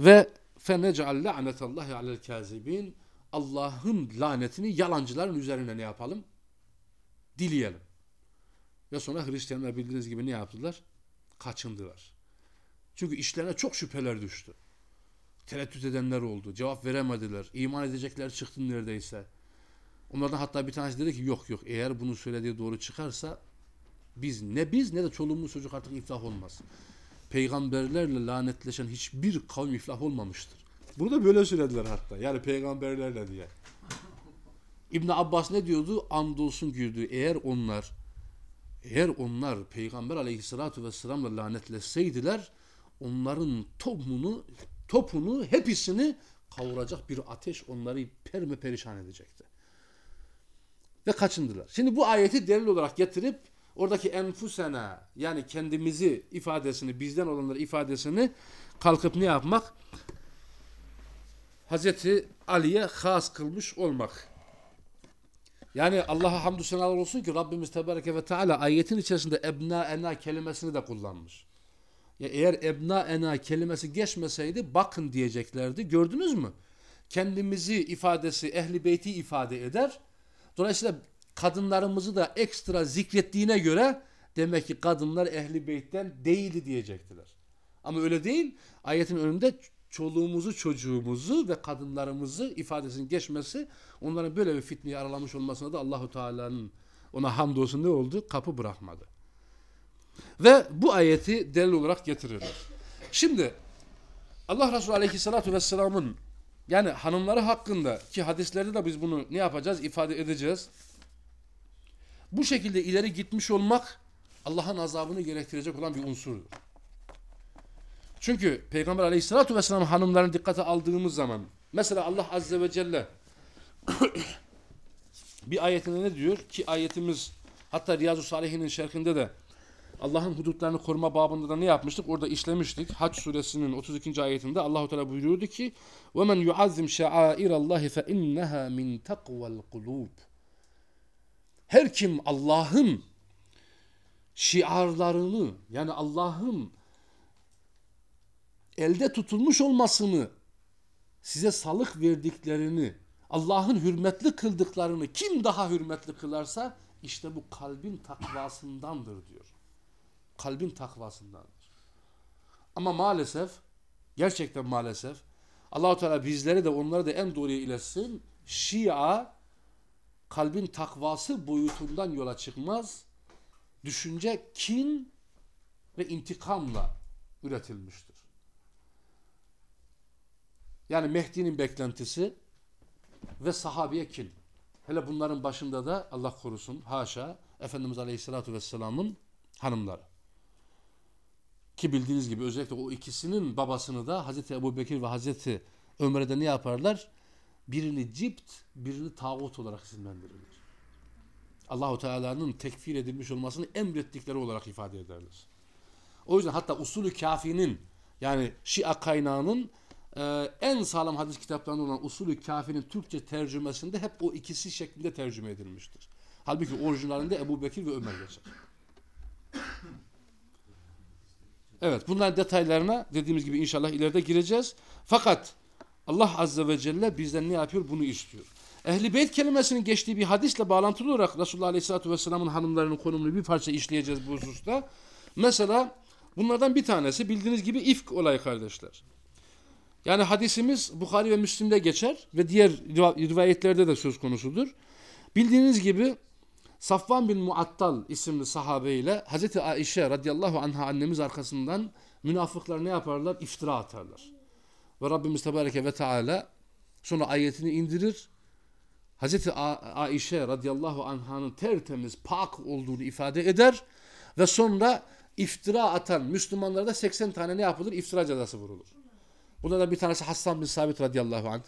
ve fenec'al la'netallahi alel kazibin Allah'ın lanetini yalancıların üzerine ne yapalım? Dileyelim. Ve sonra Hristiyanlar bildiğiniz gibi ne yaptılar? Kaçındılar. Çünkü işlerine çok şüpheler düştü. Tereddüt edenler oldu. Cevap veremediler. İman edecekler çıktı neredeyse. Onlardan hatta bir tanesi dedi ki yok yok eğer bunu söylediği doğru çıkarsa biz ne biz ne de çoluğumuz çocuk artık iflah olmaz. Peygamberlerle lanetleşen hiçbir kavim iflah olmamıştır. Bunu da böyle söylediler hatta. Yani peygamberlerle diye. İbn Abbas ne diyordu? Andolsun ki eğer onlar eğer onlar Peygamber aleyhissalatu vesselamla lanetleşseydiler onların topunu topunu hepsini kavuracak bir ateş onları perme perişan edecekti. Ve kaçındılar. Şimdi bu ayeti delil olarak getirip oradaki enfusena yani kendimizi ifadesini bizden olanları ifadesini kalkıp ne yapmak? Hazreti Ali'ye has kılmış olmak. Yani Allah'a hamdü senalar olsun ki Rabbimiz Tebareke ve Teala ayetin içerisinde ebna ena kelimesini de kullanmış. Ya eğer ebna ena kelimesi geçmeseydi bakın diyeceklerdi. Gördünüz mü? Kendimizi ifadesi ehli beyti ifade eder. Dolayısıyla kadınlarımızı da ekstra zikrettiğine göre demek ki kadınlar ehli beytten değildi diyecektiler. Ama öyle değil. Ayetin önünde çoluğumuzu, çocuğumuzu ve kadınlarımızı ifadesinin geçmesi onların böyle bir fitneyi aralamış olmasına da Allahu Teala'nın ona hamdolsun ne oldu? Kapı bırakmadı. Ve bu ayeti delil olarak getirirler. Şimdi Allah Resulü Aleyhisselatü Vesselam'ın yani hanımları hakkında ki hadislerde de biz bunu ne yapacağız? ifade edeceğiz. Bu şekilde ileri gitmiş olmak Allah'ın azabını gerektirecek olan bir unsurdur. Çünkü Peygamber aleyhissalatu vesselam hanımlarını dikkate aldığımız zaman mesela Allah azze ve celle bir ayetinde ne diyor ki ayetimiz hatta Riyazu Salihin'in şerhinde de Allah'ın hudutlarını koruma babında da ne yapmıştık? Orada işlemiştik. Hac suresinin 32. ayetinde Allahu Teala buyuruyordu ki: "Ve men yuazzim şa'airallahi fe inneha min takval kulub." Her kim Allah'ın şiarlarını yani Allah'ın elde tutulmuş olmasını size salık verdiklerini Allah'ın hürmetli kıldıklarını kim daha hürmetli kılarsa işte bu kalbin takvasındandır diyor. Kalbin takvasındandır. Ama maalesef gerçekten maalesef Allahu Teala bizleri de onları da en doğruya iletsin. Şia kalbin takvası boyutundan yola çıkmaz. Düşünce kin ve intikamla üretilmiştir. Yani Mehdi'nin beklentisi ve sahabeye kin. Hele bunların başında da Allah korusun haşa Efendimiz Aleyhisselatü Vesselam'ın hanımları. Ki bildiğiniz gibi özellikle o ikisinin babasını da Hazreti Ebu Bekir ve Hazreti Ömer'e de ne yaparlar? Birini cipt, birini tağut olarak isimlendirirler. Allahu Teala'nın tekfir edilmiş olmasını emrettikleri olarak ifade ederler. O yüzden hatta usulü kafinin yani Şia kaynağının e, en sağlam hadis kitaplarında olan usulü kafinin Türkçe tercümesinde hep o ikisi şeklinde tercüme edilmiştir. Halbuki orijinalinde Ebu Bekir ve Ömer geçer. Evet bunların detaylarına dediğimiz gibi inşallah ileride gireceğiz. Fakat Allah Azze ve Celle bizden ne yapıyor? Bunu istiyor. Ehli Beyt kelimesinin geçtiği bir hadisle bağlantılı olarak Resulullah Aleyhisselatü Vesselam'ın hanımlarının konumunu bir parça işleyeceğiz bu hususta. Mesela bunlardan bir tanesi bildiğiniz gibi ifk olayı kardeşler. Yani hadisimiz Bukhari ve Müslim'de geçer ve diğer rivayetlerde de söz konusudur. Bildiğiniz gibi Safvan bin Muattal isimli sahabeyle Hazreti Aişe radıyallahu anha annemiz arkasından münafıklar ne yaparlar? İftira atarlar. Ve Rabbimiz Tebareke ve Teala sonra ayetini indirir. Hazreti Aişe radıyallahu anhanın tertemiz, pak olduğunu ifade eder ve sonra iftira atan Müslümanlara da 80 tane ne yapılır? İftira cezası vurulur. Da bir tanesi Hassan bin Sabit radıyallahu anh.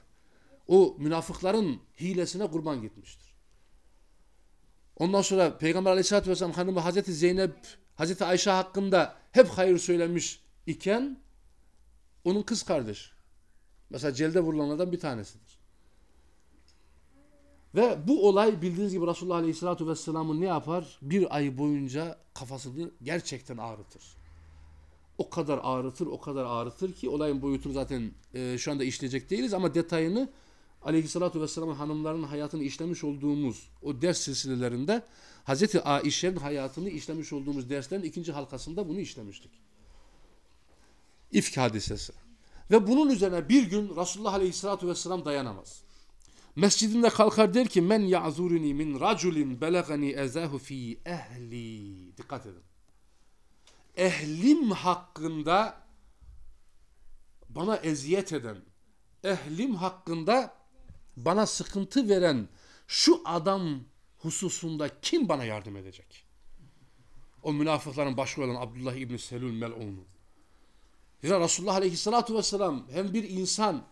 O münafıkların hilesine kurban gitmiştir. Ondan sonra Peygamber aleyhissalatü vesselam hanımı Hazreti Zeynep, Hazreti Ayşe hakkında hep hayır söylemiş iken onun kız kardeş. Mesela celde vurulanlardan bir tanesidir. Ve bu olay bildiğiniz gibi Resulullah Aleyhisselatü Vesselam'ın ne yapar? Bir ay boyunca kafasını gerçekten ağrıtır. O kadar ağrıtır, o kadar ağrıtır ki olayın boyutunu zaten e, şu anda işleyecek değiliz ama detayını Aleyhisselatü Vesselam'ın hanımlarının hayatını işlemiş olduğumuz o ders silsilelerinde Hazreti Aişe'nin hayatını işlemiş olduğumuz derslerin ikinci halkasında bunu işlemiştik. İfk hadisesi. Ve bunun üzerine bir gün Resulullah Aleyhisselatü Vesselam dayanamaz. Mescidinde kalkar der ki men ya'zuruni min raculin belagani ezahu fi ehli. Dikkat edin. Ehlim hakkında bana eziyet eden, ehlim hakkında bana sıkıntı veren şu adam hususunda kim bana yardım edecek? O münafıkların başı olan Abdullah İbni Selül Mel'unu. Zira Resulullah Aleyhisselatü Vesselam hem bir insan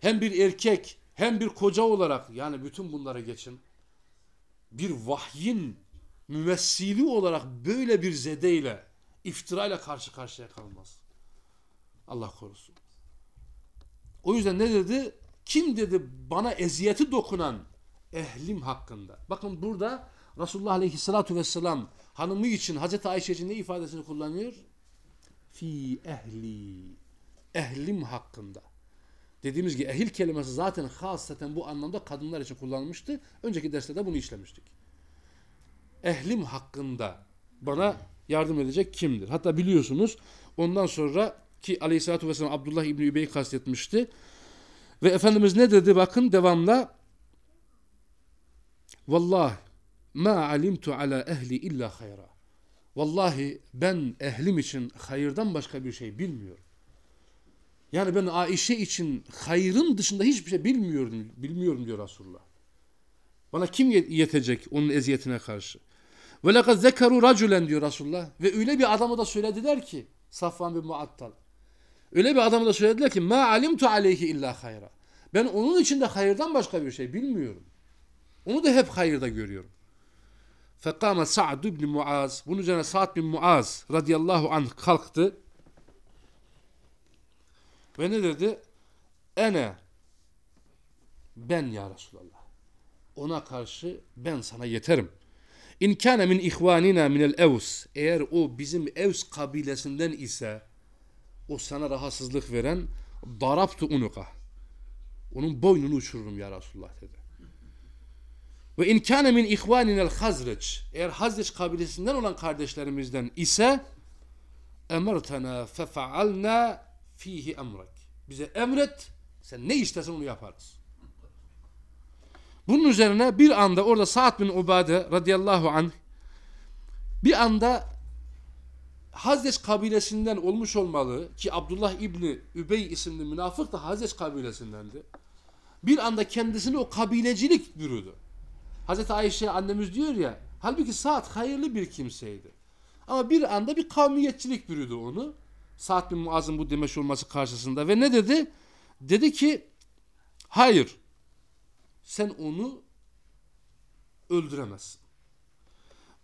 hem bir erkek hem bir koca olarak yani bütün bunlara geçin bir vahyin müvessili olarak böyle bir zedeyle iftirayla karşı karşıya kalmaz. Allah korusun. O yüzden ne dedi? Kim dedi bana eziyeti dokunan ehlim hakkında. Bakın burada Resulullah Aleyhisselatü Vesselam hanımı için Hazreti Ayşe için ne ifadesini kullanıyor? Fi ehli. Ehlim hakkında. Dediğimiz gibi ehil kelimesi zaten hasaten bu anlamda kadınlar için kullanılmıştı. Önceki derslerde bunu işlemiştik. Ehlim hakkında bana yardım edecek kimdir? Hatta biliyorsunuz ondan sonra ki aleyhissalatü vesselam Abdullah İbni Übey'i kastetmişti. Ve Efendimiz ne dedi bakın devamla Vallahi ma alimtu ala ehli illa hayra. Vallahi ben ehlim için hayırdan başka bir şey bilmiyorum. Yani ben Aişe için hayrın dışında hiçbir şey bilmiyorum, bilmiyorum diyor Resulullah. Bana kim yetecek onun eziyetine karşı? Ve lekad zekaru raculen diyor Resulullah. Ve öyle bir adamı da söylediler ki Safvan bin Muattal. Öyle bir adamı da söylediler ki ma alimtu aleyhi illa hayra. Ben onun içinde hayırdan başka bir şey bilmiyorum. Onu da hep hayırda görüyorum. Fekame Sa'd bin Muaz. Bunun üzerine Sa'd bin Muaz radıyallahu anh kalktı. Ve ne dedi? Ene ben ya Resulallah. Ona karşı ben sana yeterim. İn kana min ihvanina min el evs. Eğer o bizim Evs kabilesinden ise o sana rahatsızlık veren daraptu unuka. Onun boynunu uçururum ya Resulullah dedi. Ve in kana min ihvaninel hazreç. Eğer Hazreç kabilesinden olan kardeşlerimizden ise emertena fefaalna fihi emrek. Bize emret, sen ne istersen onu yaparız. Bunun üzerine bir anda orada Sa'd bin Ubade radıyallahu anh bir anda Hazreç kabilesinden olmuş olmalı ki Abdullah İbni Übey isimli münafık da Hazreç kabilesindendi. Bir anda kendisini o kabilecilik bürüdü. Hazreti Ayşe annemiz diyor ya halbuki Sa'd hayırlı bir kimseydi. Ama bir anda bir kavmiyetçilik bürüdü onu. Sa'd bin Muaz'ın bu demeç olması karşısında ve ne dedi? Dedi ki hayır sen onu öldüremezsin.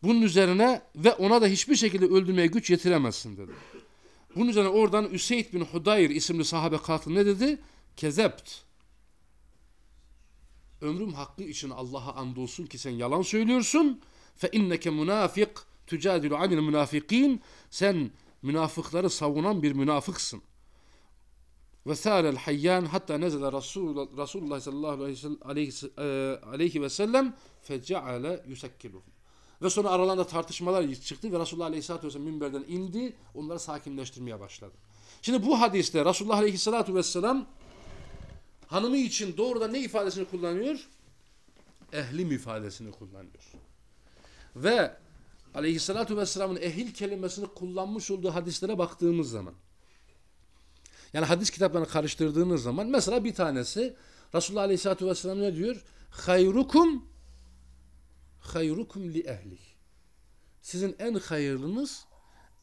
Bunun üzerine ve ona da hiçbir şekilde öldürmeye güç yetiremezsin dedi. Bunun üzerine oradan Üseyd bin Hudayr isimli sahabe kalktı ne dedi? Kezept. Ömrüm hakkı için Allah'a andolsun ki sen yalan söylüyorsun. Fe inneke münafik tücadilu anil münafikin. Sen münafıkları savunan bir münafıksın. Ve sârel hayyan hatta nezele Resul, Resulullah sallallahu aleyhi, e, ve sellem feceale yusekkiluhum. Ve sonra aralarında tartışmalar çıktı ve Resulullah Aleyhisselatü Vesselam minberden indi. Onları sakinleştirmeye başladı. Şimdi bu hadiste Resulullah Aleyhisselatü Vesselam hanımı için doğrudan ne ifadesini kullanıyor? Ehlim ifadesini kullanıyor. Ve Aleyhisselatü Vesselam'ın ehil kelimesini kullanmış olduğu hadislere baktığımız zaman yani hadis kitaplarını karıştırdığınız zaman mesela bir tanesi Resulullah Aleyhisselatü Vesselam ne diyor? Hayrukum hayrukum li ehli. Sizin en hayırlınız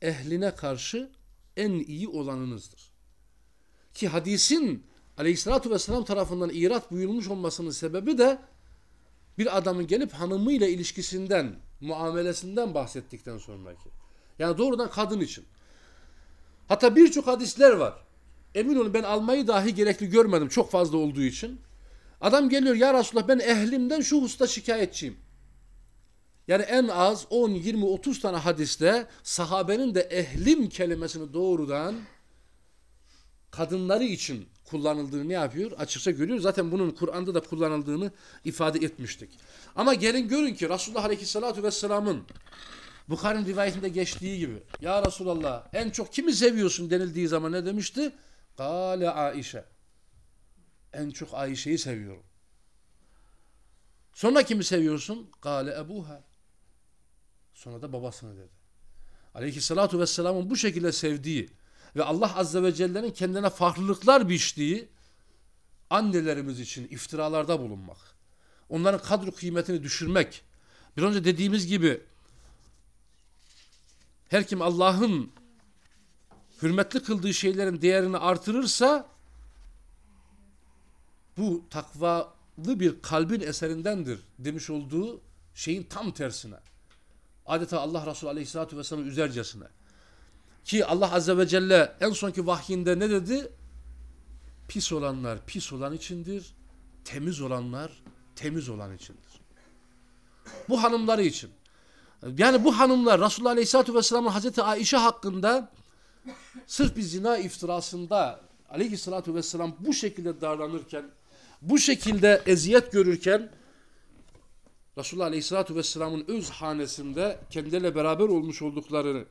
ehline karşı en iyi olanınızdır. Ki hadisin aleyhissalatü vesselam tarafından irat buyurmuş olmasının sebebi de bir adamın gelip hanımıyla ilişkisinden, muamelesinden bahsettikten sonraki. Yani doğrudan kadın için. Hatta birçok hadisler var. Emin olun ben almayı dahi gerekli görmedim çok fazla olduğu için. Adam geliyor ya Resulullah ben ehlimden şu hususta şikayetçiyim. Yani en az 10, 20, 30 tane hadiste sahabenin de ehlim kelimesini doğrudan kadınları için kullanıldığını ne yapıyor? Açıkça görüyoruz. Zaten bunun Kur'an'da da kullanıldığını ifade etmiştik. Ama gelin görün ki Resulullah Aleyhisselatü Vesselam'ın Bukhari'nin rivayetinde geçtiği gibi Ya Resulallah en çok kimi seviyorsun denildiği zaman ne demişti? Kale Aişe. En çok Ayşe'yi seviyorum. Sonra kimi seviyorsun? Kale Ebuha. Sonra da babasını dedi. Aleyhissalatu vesselamın bu şekilde sevdiği ve Allah Azze ve Celle'nin kendine farklılıklar biçtiği annelerimiz için iftiralarda bulunmak. Onların kadro kıymetini düşürmek. Bir önce dediğimiz gibi her kim Allah'ın hürmetli kıldığı şeylerin değerini artırırsa bu takvalı bir kalbin eserindendir demiş olduğu şeyin tam tersine. Adeta Allah Resulü Aleyhisselatü Vesselam üzercesine. Ki Allah Azze ve Celle en sonki vahyinde ne dedi? Pis olanlar pis olan içindir, temiz olanlar temiz olan içindir. Bu hanımları için. Yani bu hanımlar Resulullah Aleyhisselatü Vesselam'ın Hazreti Aişe hakkında sırf bir zina iftirasında Aleyhisselatü Vesselam bu şekilde davranırken, bu şekilde eziyet görürken Resulullah Aleyhisselatü Vesselam'ın öz hanesinde kendileriyle beraber olmuş olduklarını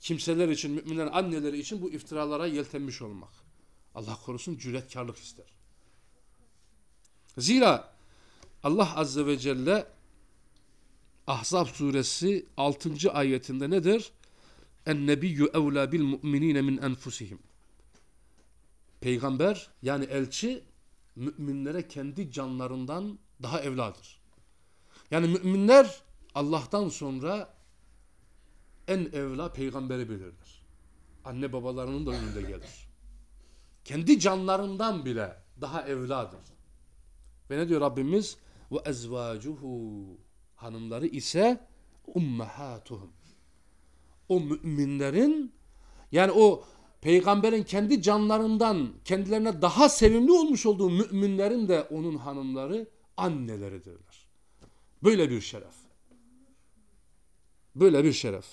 kimseler için, müminlerin anneleri için bu iftiralara yeltenmiş olmak. Allah korusun cüretkarlık ister. Zira Allah Azze ve Celle Ahzab suresi 6. ayetinde nedir? En nebiyyü evlâ bil mu'minîne min enfusihim. Peygamber yani elçi müminlere kendi canlarından daha evladır. Yani müminler Allah'tan sonra en evla peygamberi bilirler. Anne babalarının da önünde gelir. Kendi canlarından bile daha evladır. Ve ne diyor Rabbimiz? Ve ezvacuhu hanımları ise ummahatuhum. O müminlerin yani o peygamberin kendi canlarından kendilerine daha sevimli olmuş olduğu müminlerin de onun hanımları anneleridirler. Böyle bir şeref. Böyle bir şeref.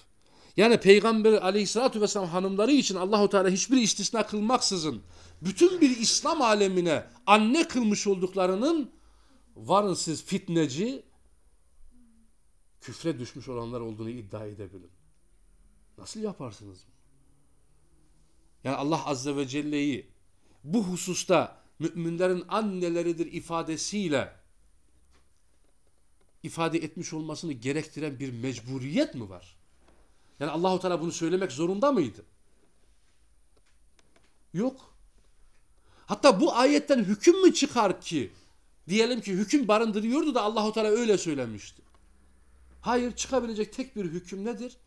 Yani Peygamber aleyhissalatü vesselam hanımları için Allahu Teala hiçbir istisna kılmaksızın bütün bir İslam alemine anne kılmış olduklarının varın siz fitneci küfre düşmüş olanlar olduğunu iddia edebilin. Nasıl yaparsınız bunu? Yani Allah Azze ve Celle'yi bu hususta müminlerin anneleridir ifadesiyle ifade etmiş olmasını gerektiren bir mecburiyet mi var? Yani Allahu Teala bunu söylemek zorunda mıydı? Yok. Hatta bu ayetten hüküm mü çıkar ki Diyelim ki hüküm barındırıyordu da Allahu Teala öyle söylemişti. Hayır çıkabilecek tek bir hüküm nedir?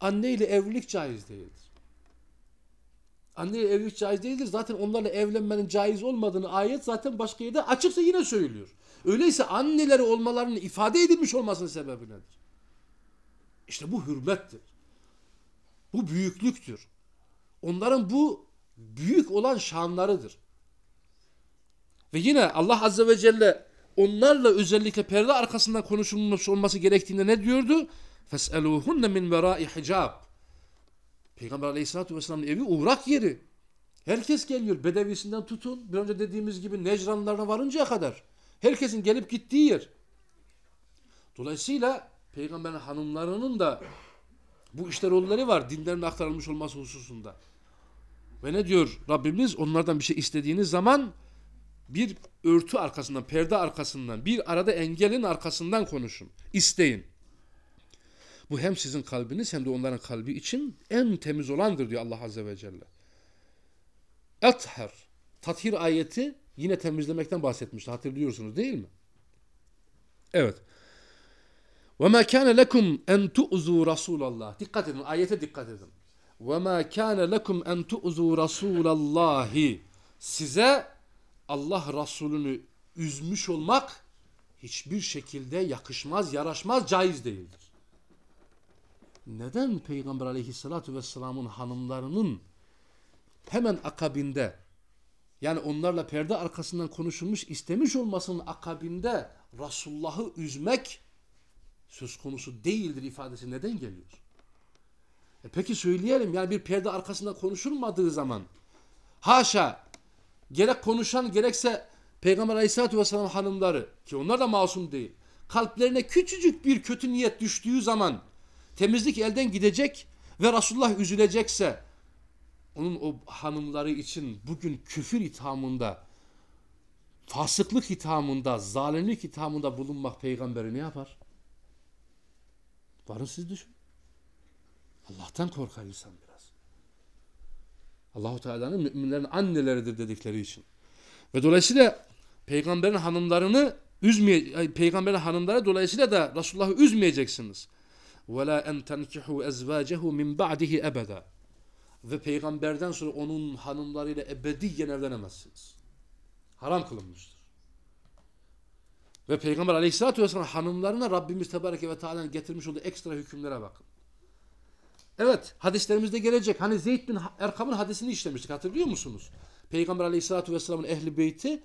Anne ile evlilik caiz değildir. Anne ile evlilik caiz değildir. Zaten onlarla evlenmenin caiz olmadığını ayet zaten başka yerde açıkça yine söylüyor. Öyleyse anneleri olmalarının ifade edilmiş olmasının sebebi nedir? İşte bu hürmettir. Bu büyüklüktür. Onların bu büyük olan şanlarıdır. Ve yine Allah Azze ve Celle onlarla özellikle perde arkasından konuşulmuş olması gerektiğinde ne diyordu? فَاسْأَلُوهُنَّ مِنْ وَرَائِ حِجَابٍ Peygamber Aleyhisselatü Vesselam'ın evi uğrak yeri. Herkes geliyor. Bedevisinden tutun. Bir önce dediğimiz gibi Necranlarına varıncaya kadar. Herkesin gelip gittiği yer. Dolayısıyla Peygamberin hanımlarının da bu işte rolleri var. Dinlerin aktarılmış olması hususunda. Ve ne diyor Rabbimiz? Onlardan bir şey istediğiniz zaman bir örtü arkasından, perde arkasından, bir arada engelin arkasından konuşun. İsteyin. Bu hem sizin kalbiniz hem de onların kalbi için en temiz olandır diyor Allah Azze ve Celle. Ethar. Tathir ayeti yine temizlemekten bahsetmişti. Hatırlıyorsunuz değil mi? Evet. وَمَا كَانَ لَكُمْ اَنْ تُؤْذُوا رَسُولَ اللّٰهِ Dikkat edin, ayete dikkat edin. وَمَا كَانَ لَكُمْ اَنْ تُؤْذُوا رَسُولَ اللّٰهِ Size Allah Resulünü üzmüş olmak hiçbir şekilde yakışmaz, yaraşmaz, caiz değildir. Neden Peygamber aleyhissalatü vesselamın hanımlarının hemen akabinde yani onlarla perde arkasından konuşulmuş istemiş olmasının akabinde Resulullah'ı üzmek söz konusu değildir ifadesi neden geliyor? E peki söyleyelim yani bir perde arkasında konuşulmadığı zaman haşa gerek konuşan gerekse Peygamber Aleyhisselatü Vesselam hanımları ki onlar da masum değil. Kalplerine küçücük bir kötü niyet düştüğü zaman temizlik elden gidecek ve Resulullah üzülecekse onun o hanımları için bugün küfür ithamında fasıklık ithamında, zalimlik ithamında bulunmak peygamberi ne yapar? Varın siz düşün. Allah'tan korkar insan biraz. Allahu Teala'nın müminlerin anneleridir dedikleri için. Ve dolayısıyla peygamberin hanımlarını üzmeye peygamberin hanımları dolayısıyla da Resulullah'ı üzmeyeceksiniz. La en tenkihu ezvacehu min ba'dihi ebeda. Ve peygamberden sonra onun hanımlarıyla ebediyen evlenemezsiniz. Haram kılınmıştır. Ve Peygamber Aleyhisselatü Vesselam hanımlarına Rabbimiz Tebareke ve Teala'nın getirmiş olduğu ekstra hükümlere bakın. Evet hadislerimizde gelecek. Hani Zeyd bin Erkam'ın hadisini işlemiştik hatırlıyor musunuz? Peygamber Aleyhisselatü Vesselam'ın ehli beyti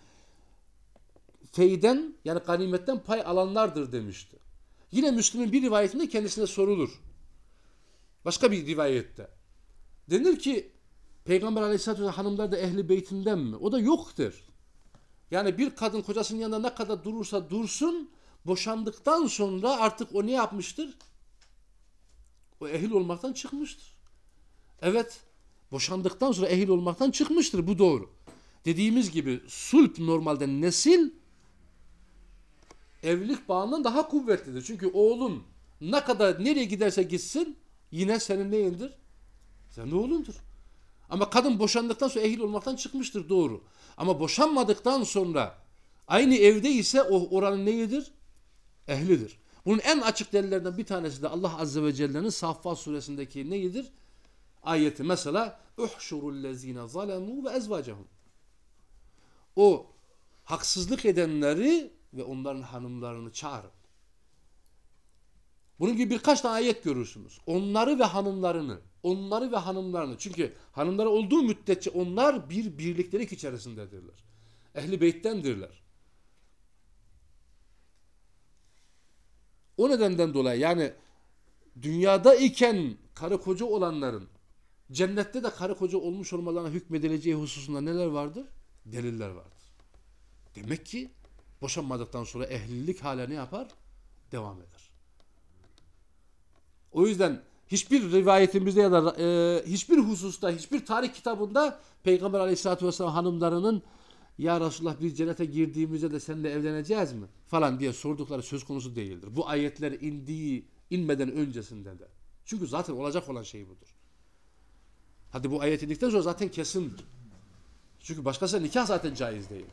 feyden yani ganimetten pay alanlardır demişti. Yine Müslüm'ün bir rivayetinde kendisine sorulur. Başka bir rivayette. Denir ki Peygamber Aleyhisselatü Vesselam hanımlar da ehli beytinden mi? O da yoktur. Yani bir kadın kocasının yanında ne kadar durursa dursun boşandıktan sonra artık o ne yapmıştır? O ehil olmaktan çıkmıştır. Evet boşandıktan sonra ehil olmaktan çıkmıştır bu doğru. Dediğimiz gibi sulp normalde nesil evlilik bağından daha kuvvetlidir. Çünkü oğlun ne kadar nereye giderse gitsin yine senin neyindir? Senin oğlundur. Ama kadın boşandıktan sonra ehil olmaktan çıkmıştır doğru. Ama boşanmadıktan sonra aynı evde ise o oranın neyidir? Ehlidir. Bunun en açık delillerinden bir tanesi de Allah Azze ve Celle'nin Saffat suresindeki neyidir? Ayeti mesela lezine zalemu ve ezvacehum. O haksızlık edenleri ve onların hanımlarını çağırın. Bunun gibi birkaç tane ayet görürsünüz. Onları ve hanımlarını, onları ve hanımlarını. Çünkü hanımları olduğu müddetçe onlar bir birliktelik içerisindedirler. Ehli beyttendirler. O nedenden dolayı yani dünyada iken karı koca olanların cennette de karı koca olmuş olmalarına hükmedileceği hususunda neler vardır? Deliller vardır. Demek ki boşanmadıktan sonra ehlilik hala ne yapar? Devam eder. O yüzden hiçbir rivayetimizde ya da e, hiçbir hususta, hiçbir tarih kitabında Peygamber Aleyhisselatü Vesselam hanımlarının ya Resulullah biz cennete girdiğimizde de seninle evleneceğiz mi? Falan diye sordukları söz konusu değildir. Bu ayetler indiği, inmeden öncesinde de. Çünkü zaten olacak olan şey budur. Hadi bu ayet indikten sonra zaten kesindir. Çünkü başkasıyla nikah zaten caiz değil.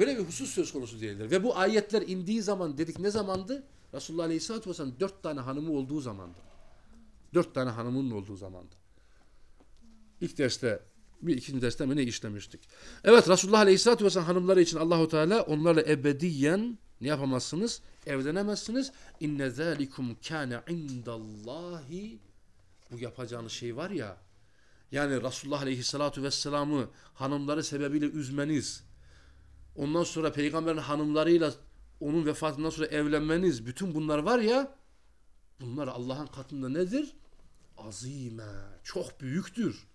Böyle bir husus söz konusu değildir. Ve bu ayetler indiği zaman dedik ne zamandı? Resulullah Aleyhisselatü Vesselam dört tane hanımı olduğu zamandı. Dört tane hanımının olduğu zamandı. İlk derste bir ikinci derste mi ne işlemiştik? Evet Resulullah Aleyhisselatü Vesselam hanımları için Allahu Teala onlarla ebediyen ne yapamazsınız? Evlenemezsiniz. İnne zalikum kana indallahi bu yapacağınız şey var ya yani Resulullah Aleyhisselatü Vesselam'ı hanımları sebebiyle üzmeniz ondan sonra peygamberin hanımlarıyla onun vefatından sonra evlenmeniz bütün bunlar var ya bunlar Allah'ın katında nedir? Azime. Çok büyüktür.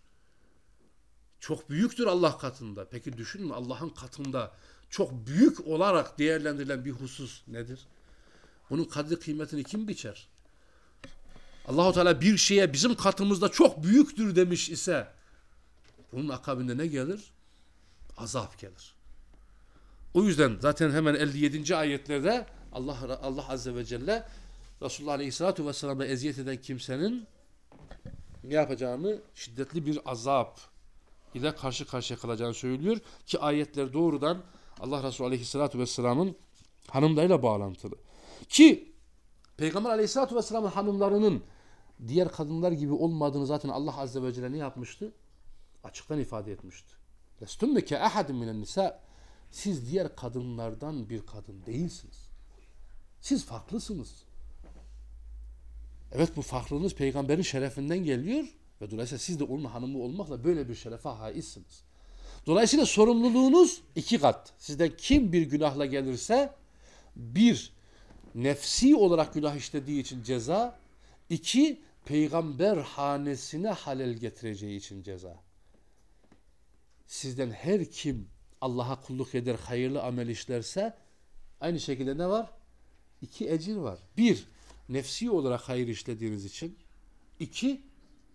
Çok büyüktür Allah katında. Peki düşünün Allah'ın katında çok büyük olarak değerlendirilen bir husus nedir? Bunun kadri kıymetini kim biçer? Allahu Teala bir şeye bizim katımızda çok büyüktür demiş ise bunun akabinde ne gelir? Azap gelir. O yüzden zaten hemen 57. ayetlerde Allah Allah azze ve celle Resulullah Aleyhisselatü Vesselam'a eziyet eden kimsenin ne yapacağını şiddetli bir azap ile karşı karşıya kalacağını söylüyor ki ayetler doğrudan Allah Resulü Aleyhisselatü Vesselam'ın hanımlarıyla bağlantılı. Ki Peygamber Aleyhisselatü Vesselam'ın hanımlarının diğer kadınlar gibi olmadığını zaten Allah Azze ve Celle ne yapmıştı? Açıktan ifade etmişti. Lestünne ke ahadin minen nisa siz diğer kadınlardan bir kadın değilsiniz. Siz farklısınız. Evet bu farklılığınız peygamberin şerefinden geliyor ve dolayısıyla siz de onun hanımı olmakla böyle bir şerefe haizsiniz. Dolayısıyla sorumluluğunuz iki kat. Sizden kim bir günahla gelirse bir nefsi olarak günah işlediği için ceza, iki peygamber hanesine halel getireceği için ceza. Sizden her kim Allah'a kulluk eder, hayırlı amel işlerse aynı şekilde ne var? İki ecir var. Bir, nefsi olarak hayır işlediğiniz için. iki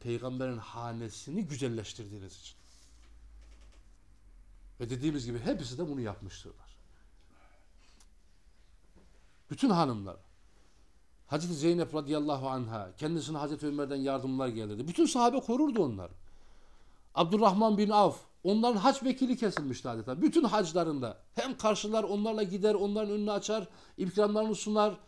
peygamberin hanesini güzelleştirdiğiniz için. Ve dediğimiz gibi hepsi de bunu yapmıştırlar. Bütün hanımlar. Hazreti Zeynep radıyallahu anha kendisine Hazreti Ömer'den yardımlar gelirdi. Bütün sahabe korurdu onları. Abdurrahman bin Avf onların hac vekili kesilmişti adeta. Bütün haclarında hem karşılar onlarla gider onların önünü açar ikramlarını sunar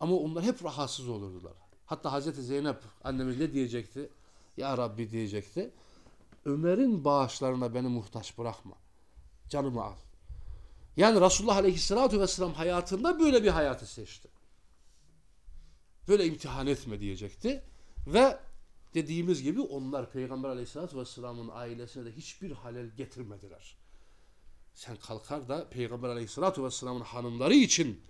ama onlar hep rahatsız olurdular. Hatta Hazreti Zeynep annemiz ne diyecekti? Ya Rabbi diyecekti. Ömer'in bağışlarına beni muhtaç bırakma. Canımı al. Yani Resulullah Aleyhisselatü Vesselam hayatında böyle bir hayatı seçti. Böyle imtihan etme diyecekti. Ve dediğimiz gibi onlar Peygamber Aleyhisselatü Vesselam'ın ailesine de hiçbir halel getirmediler. Sen kalkar da Peygamber Aleyhisselatü Vesselam'ın hanımları için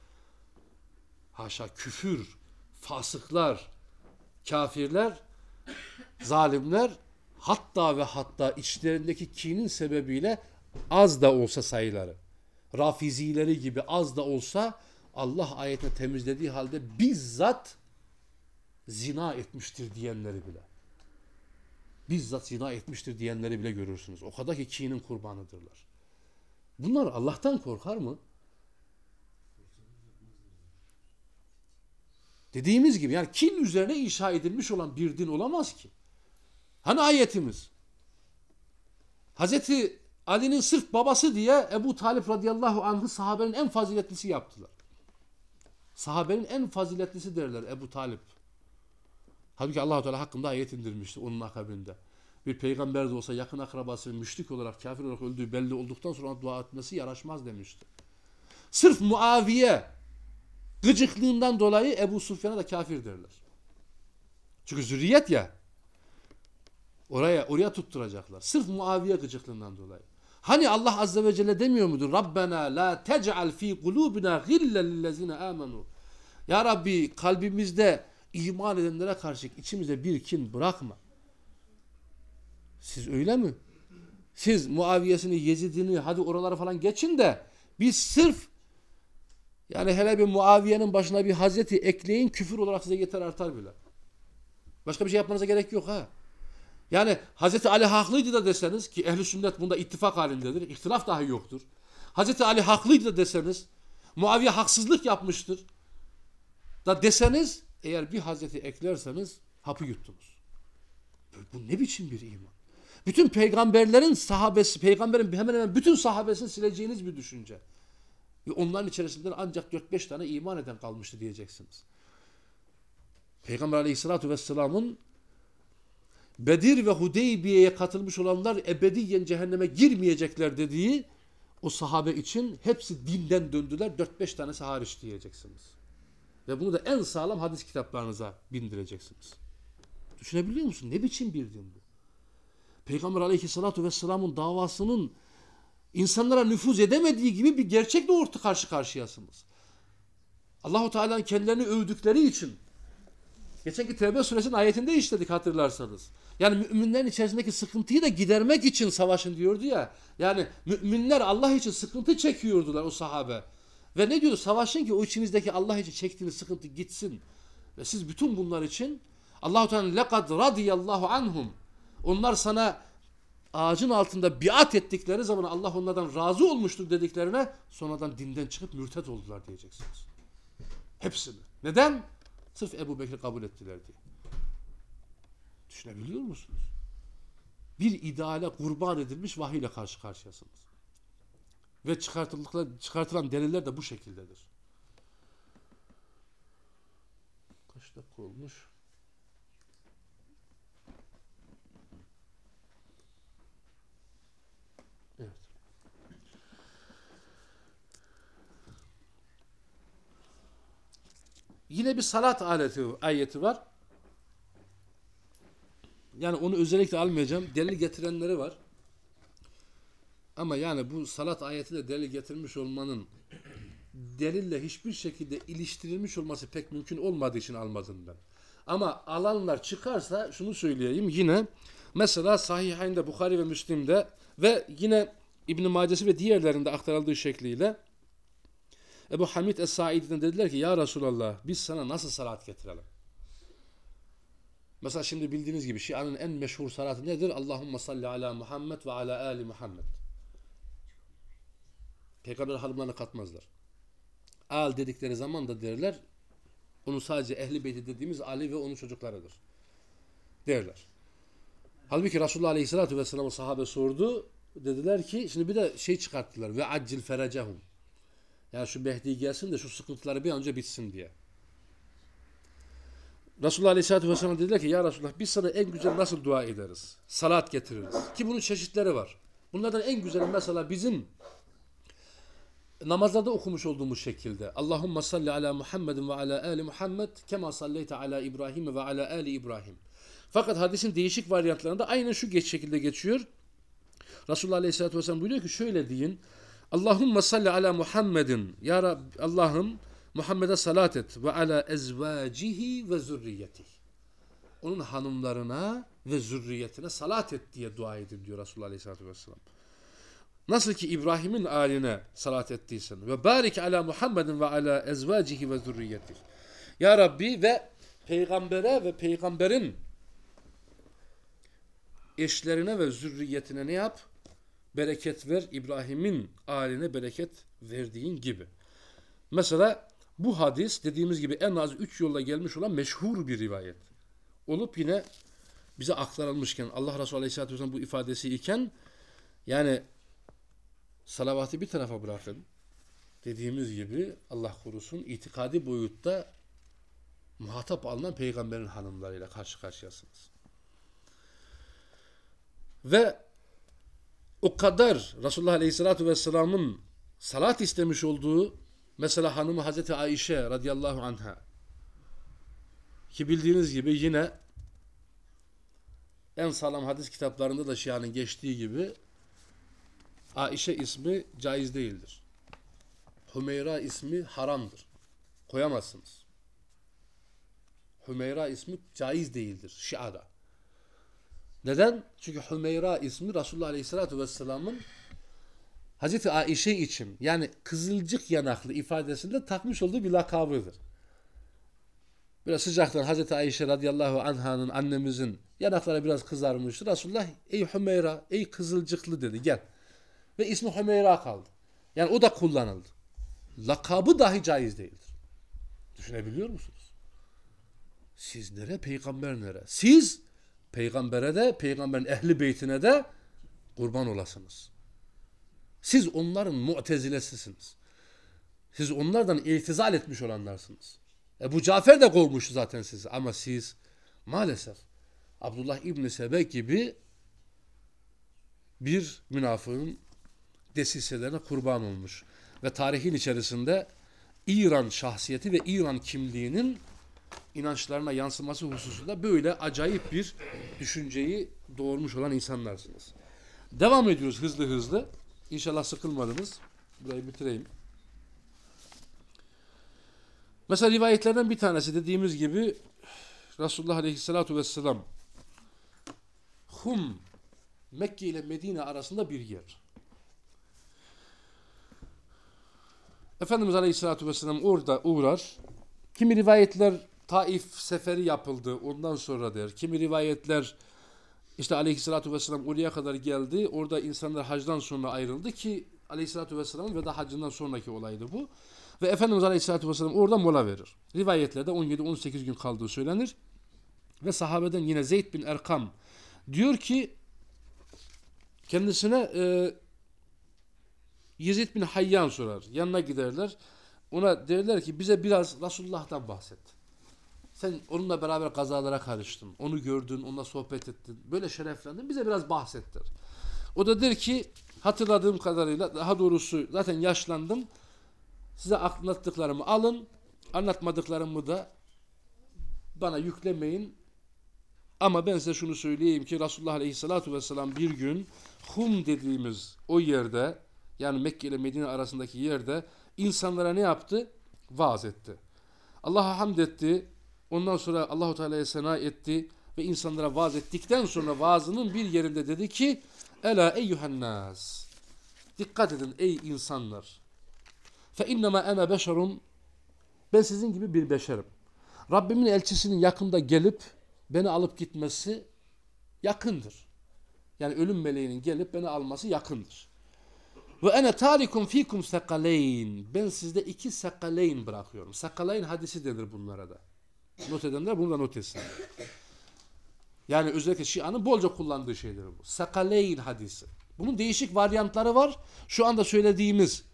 haşa küfür, fasıklar, kafirler, zalimler hatta ve hatta içlerindeki kinin sebebiyle az da olsa sayıları, rafizileri gibi az da olsa Allah ayetine temizlediği halde bizzat zina etmiştir diyenleri bile. Bizzat zina etmiştir diyenleri bile görürsünüz. O kadar ki kinin kurbanıdırlar. Bunlar Allah'tan korkar mı? Dediğimiz gibi yani kin üzerine inşa edilmiş olan bir din olamaz ki. Hani ayetimiz? Hazreti Ali'nin sırf babası diye Ebu Talip radıyallahu anh'ı sahabenin en faziletlisi yaptılar. Sahabenin en faziletlisi derler Ebu Talip. Halbuki allah Teala hakkında ayet indirmişti onun akabinde. Bir peygamber de olsa yakın akrabası müşrik olarak kafir olarak öldüğü belli olduktan sonra dua etmesi yaraşmaz demişti. Sırf Muaviye gıcıklığından dolayı Ebu Sufyan'a da kafir derler. Çünkü zürriyet ya oraya oraya tutturacaklar. Sırf Muaviye gıcıklığından dolayı. Hani Allah azze ve celle demiyor mudur? Rabbena la tec'al fi kulubina gillen lillezine amenu. Ya Rabbi kalbimizde iman edenlere karşı içimizde bir kin bırakma. Siz öyle mi? Siz Muaviyesini, Yezid'ini hadi oralara falan geçin de biz sırf yani hele bir Muaviye'nin başına bir Hazreti ekleyin küfür olarak size yeter artar bile. Başka bir şey yapmanıza gerek yok ha. Yani Hazreti Ali haklıydı da deseniz ki ehli sünnet bunda ittifak halindedir. İhtilaf dahi yoktur. Hazreti Ali haklıydı da deseniz Muaviye haksızlık yapmıştır da deseniz eğer bir Hazreti eklerseniz hapı yuttunuz. Bu ne biçim bir iman? Bütün peygamberlerin sahabesi, peygamberin hemen hemen bütün sahabesini sileceğiniz bir düşünce. Ve onların içerisinden ancak 4-5 tane iman eden kalmıştı diyeceksiniz. Peygamber aleyhissalatü vesselamın Bedir ve Hudeybiye'ye katılmış olanlar ebediyen cehenneme girmeyecekler dediği o sahabe için hepsi dinden döndüler. 4-5 tanesi hariç diyeceksiniz. Ve bunu da en sağlam hadis kitaplarınıza bindireceksiniz. Düşünebiliyor musun? Ne biçim bir din bu? Peygamber aleyhissalatu vesselamın davasının insanlara nüfuz edemediği gibi bir gerçekle orta karşı karşıyasınız. Allahu Teala'nın kendilerini övdükleri için geçenki Tevbe suresinin ayetinde işledik hatırlarsanız. Yani müminlerin içerisindeki sıkıntıyı da gidermek için savaşın diyordu ya. Yani müminler Allah için sıkıntı çekiyordular o sahabe. Ve ne diyordu? Savaşın ki o içinizdeki Allah için çektiğiniz sıkıntı gitsin. Ve siz bütün bunlar için Allahu Teala lekad radiyallahu anhum. Onlar sana ağacın altında biat ettikleri zaman Allah onlardan razı olmuştur dediklerine sonradan dinden çıkıp mürted oldular diyeceksiniz. Hepsini. Neden? Sırf Ebu Bekir kabul ettiler diye. Düşünebiliyor musunuz? Bir ideale kurban edilmiş vahiy ile karşı karşıyasınız. Ve çıkartılan deliller de bu şekildedir. Kaç dakika olmuş? Evet. Yine bir salat aleti ayeti var. Yani onu özellikle almayacağım. Delil getirenleri var. Ama yani bu salat ayetiyle delil getirmiş olmanın delille hiçbir şekilde iliştirilmiş olması pek mümkün olmadığı için almadım ben. Ama alanlar çıkarsa şunu söyleyeyim yine mesela Sahihayn'de Bukhari ve Müslim'de ve yine İbn Macesi ve diğerlerinde aktarıldığı şekliyle Ebu Hamid Es-Saidi'den dediler ki ya Resulallah biz sana nasıl salat getirelim? Mesela şimdi bildiğiniz gibi Şia'nın en meşhur salatı nedir? Allahümme salli ala Muhammed ve ala ali Muhammed. Peygamber hanımlarını katmazlar. Al dedikleri zaman da derler onu sadece ehli beyti dediğimiz Ali ve onun çocuklarıdır. Derler. Halbuki Resulullah Aleyhisselatü Vesselam'ın sahabe sordu. Dediler ki şimdi bir de şey çıkarttılar. Ve accil ferecehum. Yani şu Mehdi gelsin de şu sıkıntıları bir an önce bitsin diye. Resulullah Aleyhisselatü Vesselam dediler ki ya Resulullah biz sana en güzel nasıl dua ederiz? Salat getiririz. Ki bunun çeşitleri var. Bunlardan en güzeli mesela bizim namazlarda okumuş olduğumuz şekilde Allahümme salli ala Muhammedin ve ala ali Muhammed kema salleyte ala İbrahim ve ala ali İbrahim. Fakat hadisin değişik varyantlarında aynen şu geç şekilde geçiyor. Resulullah Aleyhisselatü Vesselam buyuruyor ki şöyle deyin. Allahümme salli ala Muhammedin. Ya Rab Allah'ım Muhammed'e salat et ve ala ezvacihi ve zürriyetihi. Onun hanımlarına ve zürriyetine salat et diye dua edin diyor Resulullah Aleyhisselatü Vesselam. Nasıl ki İbrahim'in aline salat ettiysen ve barik ala Muhammedin ve ala ezvacihi ve zürriyetihi. Ya Rabbi ve peygambere ve peygamberin eşlerine ve zürriyetine ne yap? Bereket ver. İbrahim'in aline bereket verdiğin gibi. Mesela bu hadis dediğimiz gibi en az üç yolla gelmiş olan meşhur bir rivayet. Olup yine bize aktarılmışken Allah Resulü Aleyhisselatü Vesselam bu ifadesi iken yani salavatı bir tarafa bırakın. Dediğimiz gibi Allah korusun itikadi boyutta muhatap alınan peygamberin hanımlarıyla karşı karşıyasınız. Ve o kadar Resulullah Aleyhisselatü Vesselam'ın salat istemiş olduğu mesela hanımı Hazreti Ayşe radıyallahu anha ki bildiğiniz gibi yine en sağlam hadis kitaplarında da Şia'nın geçtiği gibi Aişe ismi caiz değildir. Hümeyra ismi haramdır. Koyamazsınız. Hümeyra ismi caiz değildir Şia'da. Neden? Çünkü Hümeyra ismi Resulullah Aleyhisselatü Vesselam'ın Hazreti Aişe için yani kızılcık yanaklı ifadesinde takmış olduğu bir lakabıdır. Biraz sıcaktan Hazreti Ayşe radıyallahu anh'ın annemizin yanakları biraz kızarmıştı. Resulullah ey Hümeyra ey kızılcıklı dedi gel. Ve ismi Hümeyra kaldı. Yani o da kullanıldı. Lakabı dahi caiz değildir. Düşünebiliyor musunuz? Siz nere peygamber nere? Siz peygambere de peygamberin ehli beytine de kurban olasınız. Siz onların mu'tezilesisiniz. Siz onlardan iltizal etmiş olanlarsınız. Ebu Cafer de kovmuş zaten sizi ama siz maalesef Abdullah İbni Sebe gibi bir münafığın desiselerine kurban olmuş. Ve tarihin içerisinde İran şahsiyeti ve İran kimliğinin inançlarına yansıması hususunda böyle acayip bir düşünceyi doğurmuş olan insanlarsınız. Devam ediyoruz hızlı hızlı. İnşallah sıkılmadınız. Burayı bitireyim. Mesela rivayetlerden bir tanesi dediğimiz gibi Resulullah Aleyhisselatü Vesselam Hum Mekke ile Medine arasında bir yer. Efendimiz Aleyhisselatü Vesselam orada uğrar. Kimi rivayetler Taif seferi yapıldı ondan sonra der. Kimi rivayetler işte Aleyhisselatü Vesselam oraya kadar geldi. Orada insanlar hacdan sonra ayrıldı ki Aleyhisselatü Vesselam'ın veda hacından sonraki olaydı bu. Ve Efendimiz Aleyhisselatü Vesselam orada mola verir. Rivayetlerde 17-18 gün kaldığı söylenir. Ve sahabeden yine Zeyd bin Erkam diyor ki kendisine e, Yezid bin Hayyan sorar. Yanına giderler. Ona derler ki bize biraz Resulullah'tan bahset. Sen onunla beraber kazalara karıştın. Onu gördün, onunla sohbet ettin. Böyle şereflendin. Bize biraz bahsettir. O da der ki hatırladığım kadarıyla daha doğrusu zaten yaşlandım. Size anlattıklarımı alın. Anlatmadıklarımı da bana yüklemeyin. Ama ben size şunu söyleyeyim ki Resulullah Aleyhisselatü Vesselam bir gün Hum dediğimiz o yerde yani Mekke ile Medine arasındaki yerde insanlara ne yaptı? Vaaz etti. Allah'a hamd etti. Ondan sonra Allahu Teala'ya sena etti ve insanlara vaaz ettikten sonra vaazının bir yerinde dedi ki: "Ela eyyuhen nas. Dikkat edin ey insanlar. Fe innema ene beşerun. Ben sizin gibi bir beşerim. Rabbimin elçisinin yakında gelip beni alıp gitmesi yakındır. Yani ölüm meleğinin gelip beni alması yakındır. Ve ene tarikum fikum sekaleyn. Ben sizde iki sekaleyn bırakıyorum. Sekaleyn hadisi denir bunlara da. Not edenler bunu da not etsin. Yani özellikle Şia'nın bolca kullandığı şeydir bu. Sekaleyn hadisi. Bunun değişik varyantları var. Şu anda söylediğimiz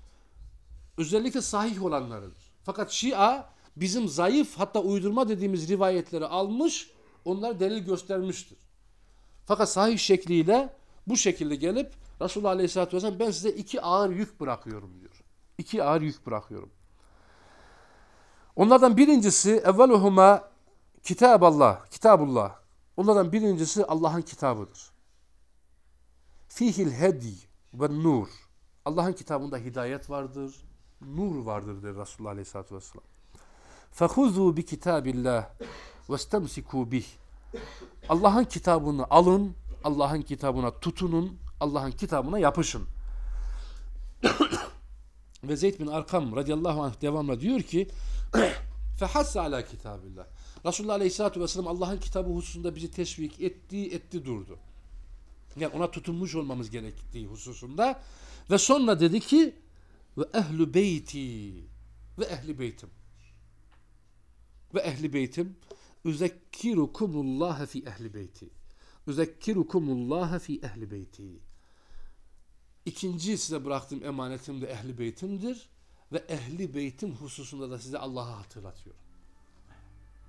özellikle sahih olanlarıdır. Fakat Şia bizim zayıf hatta uydurma dediğimiz rivayetleri almış, onlara delil göstermiştir. Fakat sahih şekliyle bu şekilde gelip Resulullah Aleyhisselatü Vesselam ben size iki ağır yük bırakıyorum diyor. İki ağır yük bırakıyorum. Onlardan birincisi evveluhuma kitaballah, kitabullah. Onlardan birincisi Allah'ın kitabıdır. Fihil hedi ve nur. Allah'ın kitabında hidayet vardır, nur vardır der Resulullah Aleyhisselatü Vesselam. Fehuzu bi kitabillah ve stemsiku bih. Allah'ın kitabını alın Allah'ın kitabına tutunun, Allah'ın kitabına yapışın. Ve Zeyd bin Arkam radıyallahu anh devamla diyor ki fehassa ala kitabillah. Resulullah aleyhissalatü vesselam Allah'ın kitabı hususunda bizi teşvik etti, etti durdu. Yani ona tutunmuş olmamız gerektiği hususunda. Ve sonra dedi ki ve ehlu beyti ve ehli beytim ve ehli beytim üzekkirukumullah fi ehli beyti üzekkirukumullah fi ehli beyti İkinci size bıraktığım emanetim de ehli beytimdir ve ehli beytim hususunda da size Allah'ı hatırlatıyorum.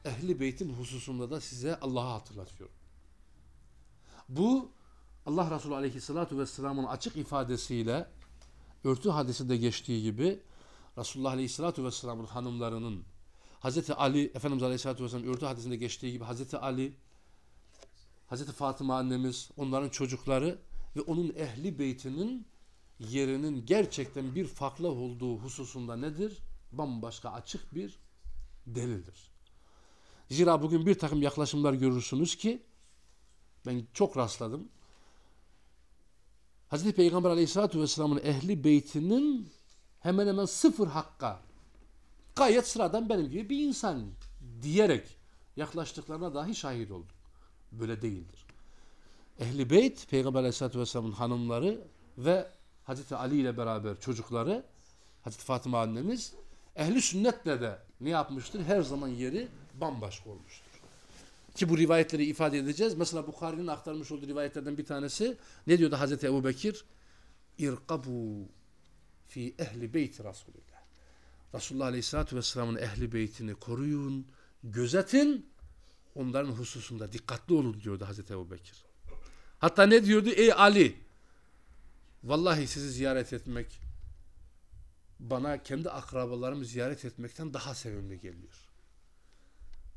Ehli beytim hususunda da size Allah'ı hatırlatıyorum. Bu Allah Resulü Aleyhisselatü Vesselam'ın açık ifadesiyle örtü hadisinde geçtiği gibi Resulullah Aleyhisselatü Vesselam'ın hanımlarının Hazreti Ali, Efendimiz Aleyhisselatü Vesselam örtü hadisinde geçtiği gibi Hazreti Ali, Hazreti Fatıma annemiz, onların çocukları ve onun ehli beytinin yerinin gerçekten bir farklı olduğu hususunda nedir? Bambaşka açık bir delildir. Zira bugün bir takım yaklaşımlar görürsünüz ki ben çok rastladım. Hazreti Peygamber Aleyhisselatü Vesselam'ın ehli beytinin hemen hemen sıfır hakka gayet sıradan benim gibi bir insan diyerek yaklaştıklarına dahi şahit oldum. Böyle değildir. Ehli Beyt, Peygamber Aleyhisselatü Vesselam'ın hanımları ve Hazreti Ali ile beraber çocukları, Hazreti Fatıma annemiz, ehli sünnetle de ne yapmıştır? Her zaman yeri bambaşka olmuştur. Ki bu rivayetleri ifade edeceğiz. Mesela Bukhari'nin aktarmış olduğu rivayetlerden bir tanesi ne diyordu Hazreti Ebu Bekir? İrkabu fi ehli beyti Resulillah. Resulullah Aleyhisselatü Vesselam'ın ehli beytini koruyun, gözetin, onların hususunda dikkatli olun diyordu Hazreti Ebu Bekir. Hatta ne diyordu? Ey Ali, vallahi sizi ziyaret etmek bana kendi akrabalarımı ziyaret etmekten daha sevimli geliyor.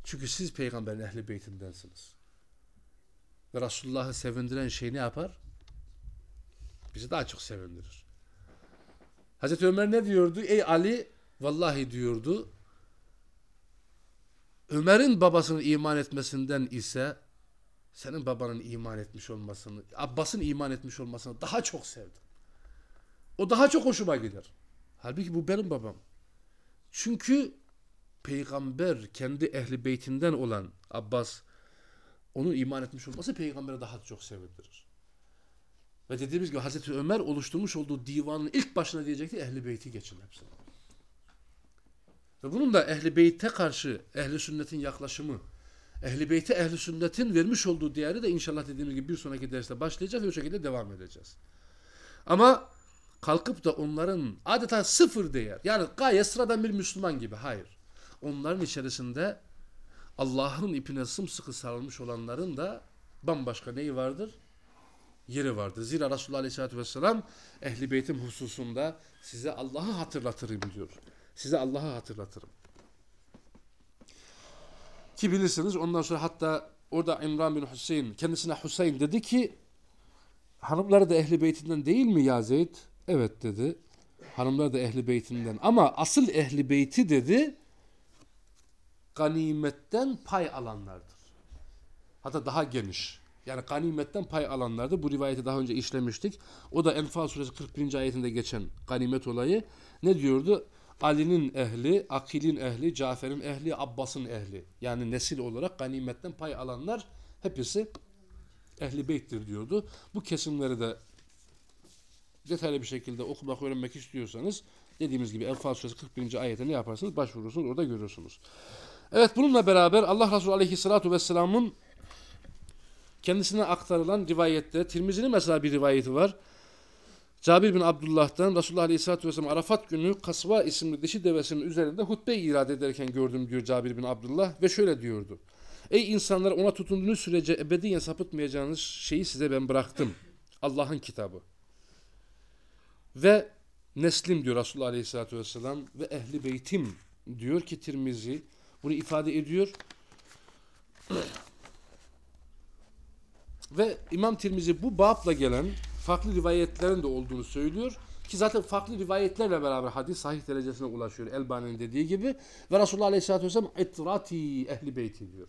Çünkü siz peygamberin ehli beytindensiniz. Ve Resulullah'ı sevindiren şey ne yapar? Bizi daha çok sevindirir. Hazreti Ömer ne diyordu? Ey Ali, vallahi diyordu, Ömer'in babasının iman etmesinden ise senin babanın iman etmiş olmasını, Abbas'ın iman etmiş olmasını daha çok sevdim. O daha çok hoşuma gider. Halbuki bu benim babam. Çünkü peygamber kendi ehli beytinden olan Abbas onun iman etmiş olması peygambere daha çok sevindirir. Ve dediğimiz gibi Hazreti Ömer oluşturmuş olduğu divanın ilk başına diyecekti ehli beyti geçin hepsini. Ve bunun da ehli beyte karşı ehli sünnetin yaklaşımı, ehli beyte ehli sünnetin vermiş olduğu değeri de inşallah dediğimiz gibi bir sonraki derste başlayacağız ve o şekilde devam edeceğiz. Ama kalkıp da onların adeta sıfır değer, yani gayet sıradan bir Müslüman gibi, hayır. Onların içerisinde Allah'ın ipine sımsıkı sarılmış olanların da bambaşka neyi vardır? Yeri vardır. Zira Resulullah Aleyhisselatü Vesselam ehli beytim hususunda size Allah'ı hatırlatırım diyor. Size Allah'ı hatırlatırım. Ki bilirsiniz ondan sonra hatta orada İmran bin Hüseyin kendisine Hüseyin dedi ki hanımları da ehli beytinden değil mi ya Zeyd? Evet dedi. Hanımlar da ehli beytinden ama asıl ehli beyti dedi ganimetten pay alanlardır. Hatta daha geniş. Yani ganimetten pay alanlardı. Bu rivayeti daha önce işlemiştik. O da Enfal suresi 41. ayetinde geçen ganimet olayı. Ne diyordu? Ali'nin ehli, Akil'in ehli, Cafer'in ehli, Abbas'ın ehli. Yani nesil olarak ganimetten pay alanlar hepsi ehli beyttir diyordu. Bu kesimleri de detaylı bir şekilde okumak, öğrenmek istiyorsanız dediğimiz gibi Enfal suresi 41. ayete ne yaparsınız? Başvurursunuz, orada görürsünüz. Evet bununla beraber Allah Resulü Aleyhisselatü Vesselam'ın kendisine aktarılan rivayette, Tirmizi'nin mesela bir rivayeti var. Cabir bin Abdullah'tan Resulullah Aleyhisselatü Vesselam Arafat günü Kasva isimli dişi devesinin üzerinde hutbe irade ederken gördüm diyor Cabir bin Abdullah ve şöyle diyordu. Ey insanlar ona tutunduğunuz sürece ebediyen sapıtmayacağınız şeyi size ben bıraktım. Allah'ın kitabı. Ve neslim diyor Resulullah Aleyhisselatü Vesselam ve ehli beytim diyor ki Tirmizi bunu ifade ediyor. Ve İmam Tirmizi bu babla gelen farklı rivayetlerin de olduğunu söylüyor. Ki zaten farklı rivayetlerle beraber hadis sahih derecesine ulaşıyor Elbani'nin dediği gibi. Ve Resulullah Aleyhisselatü Vesselam etrati ehli beyti diyor.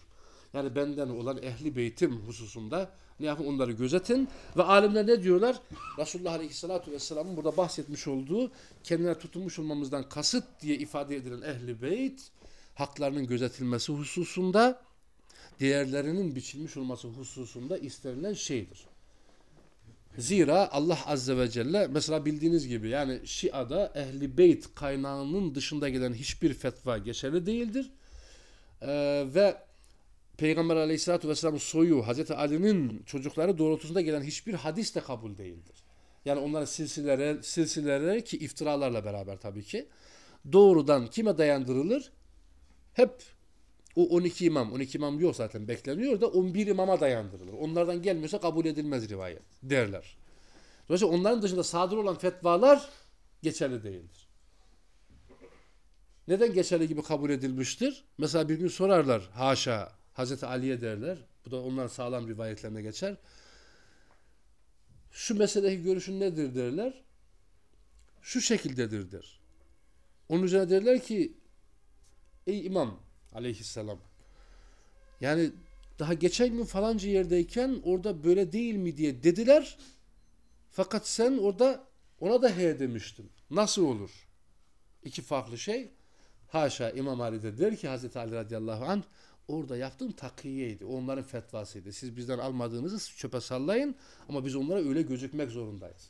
Yani benden olan ehli beytim hususunda ne yapın onları gözetin. Ve alimler ne diyorlar? Resulullah Aleyhisselatü Vesselam'ın burada bahsetmiş olduğu kendine tutunmuş olmamızdan kasıt diye ifade edilen ehli beyt haklarının gözetilmesi hususunda değerlerinin biçilmiş olması hususunda istenilen şeydir. Zira Allah Azze ve Celle mesela bildiğiniz gibi yani Şia'da ehli beyt kaynağının dışında gelen hiçbir fetva geçerli değildir. Ee, ve Peygamber Aleyhisselatü Vesselam soyu Hazreti Ali'nin çocukları doğrultusunda gelen hiçbir hadis de kabul değildir. Yani onların silsilere, silsilere ki iftiralarla beraber tabii ki doğrudan kime dayandırılır? Hep o 12 imam, 12 imam yok zaten bekleniyor da 11 imama dayandırılır. Onlardan gelmiyorsa kabul edilmez rivayet derler. Dolayısıyla onların dışında sadır olan fetvalar geçerli değildir. Neden geçerli gibi kabul edilmiştir? Mesela bir gün sorarlar haşa Hazreti Ali'ye derler. Bu da onların sağlam rivayetlerine geçer. Şu meseledeki görüşün nedir derler. Şu şekildedir der. Onun üzerine derler ki ey imam aleyhisselam yani daha geçen gün falanca yerdeyken orada böyle değil mi diye dediler. Fakat sen orada ona da he demiştin. Nasıl olur? İki farklı şey. Haşa İmam Ali de der ki Hazreti Ali radıyallahu anh orada yaptığım takiyeydi. Onların fetvasıydı. Siz bizden almadığınızı çöpe sallayın ama biz onlara öyle gözükmek zorundayız.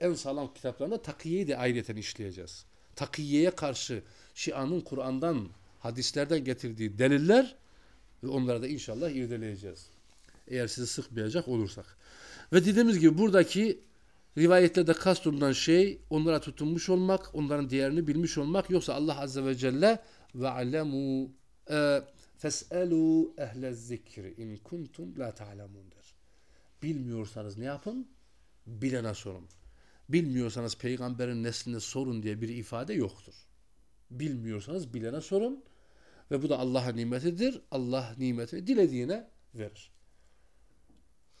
En sağlam kitaplarında takiyeyi de ayrıyeten işleyeceğiz. Takiyeye karşı Şia'nın Kur'an'dan, hadislerden getirdiği deliller ve onları da inşallah irdeleyeceğiz. Eğer sizi sıkmayacak olursak. Ve dediğimiz gibi buradaki rivayetlerde kastolunan şey onlara tutunmuş olmak, onların değerini bilmiş olmak yoksa Allah Azze ve Celle ve alemu e, feselu ehle zikri in kuntum la ta'lemun der. Bilmiyorsanız ne yapın? Bilene sorun. Bilmiyorsanız peygamberin neslinde sorun diye bir ifade yoktur. Bilmiyorsanız bilene sorun ve bu da Allah'a nimetidir. Allah nimetini dilediğine verir.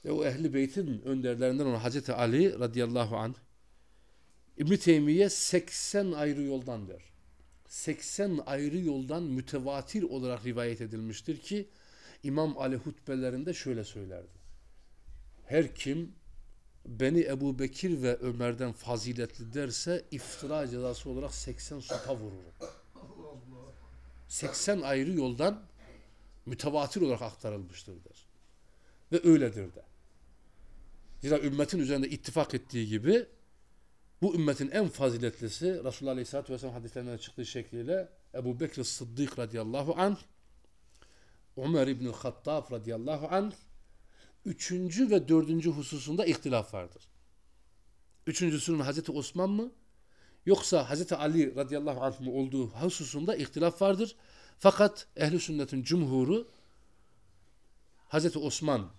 Ve o ehli beytin önderlerinden olan Hazreti Ali radıyallahu anh İbn Teymiye 80 ayrı yoldan der. 80 ayrı yoldan mütevatir olarak rivayet edilmiştir ki İmam Ali hutbelerinde şöyle söylerdi. Her kim beni Ebu Bekir ve Ömer'den faziletli derse iftira cezası olarak 80 sopa vururum. 80 ayrı yoldan mütevatir olarak aktarılmıştır der. Ve öyledir de. Zira ümmetin üzerinde ittifak ettiği gibi bu ümmetin en faziletlisi Resulullah Aleyhisselatü Vesselam hadislerinden çıktığı şekliyle Ebu Bekir Sıddık radıyallahu anh Ömer İbni Hattab radıyallahu anh üçüncü ve dördüncü hususunda ihtilaf vardır. Üçüncüsünün Hazreti Osman mı yoksa Hazreti Ali radıyallahu anh mı olduğu hususunda ihtilaf vardır. Fakat ehli sünnetin cumhuru Hazreti Osman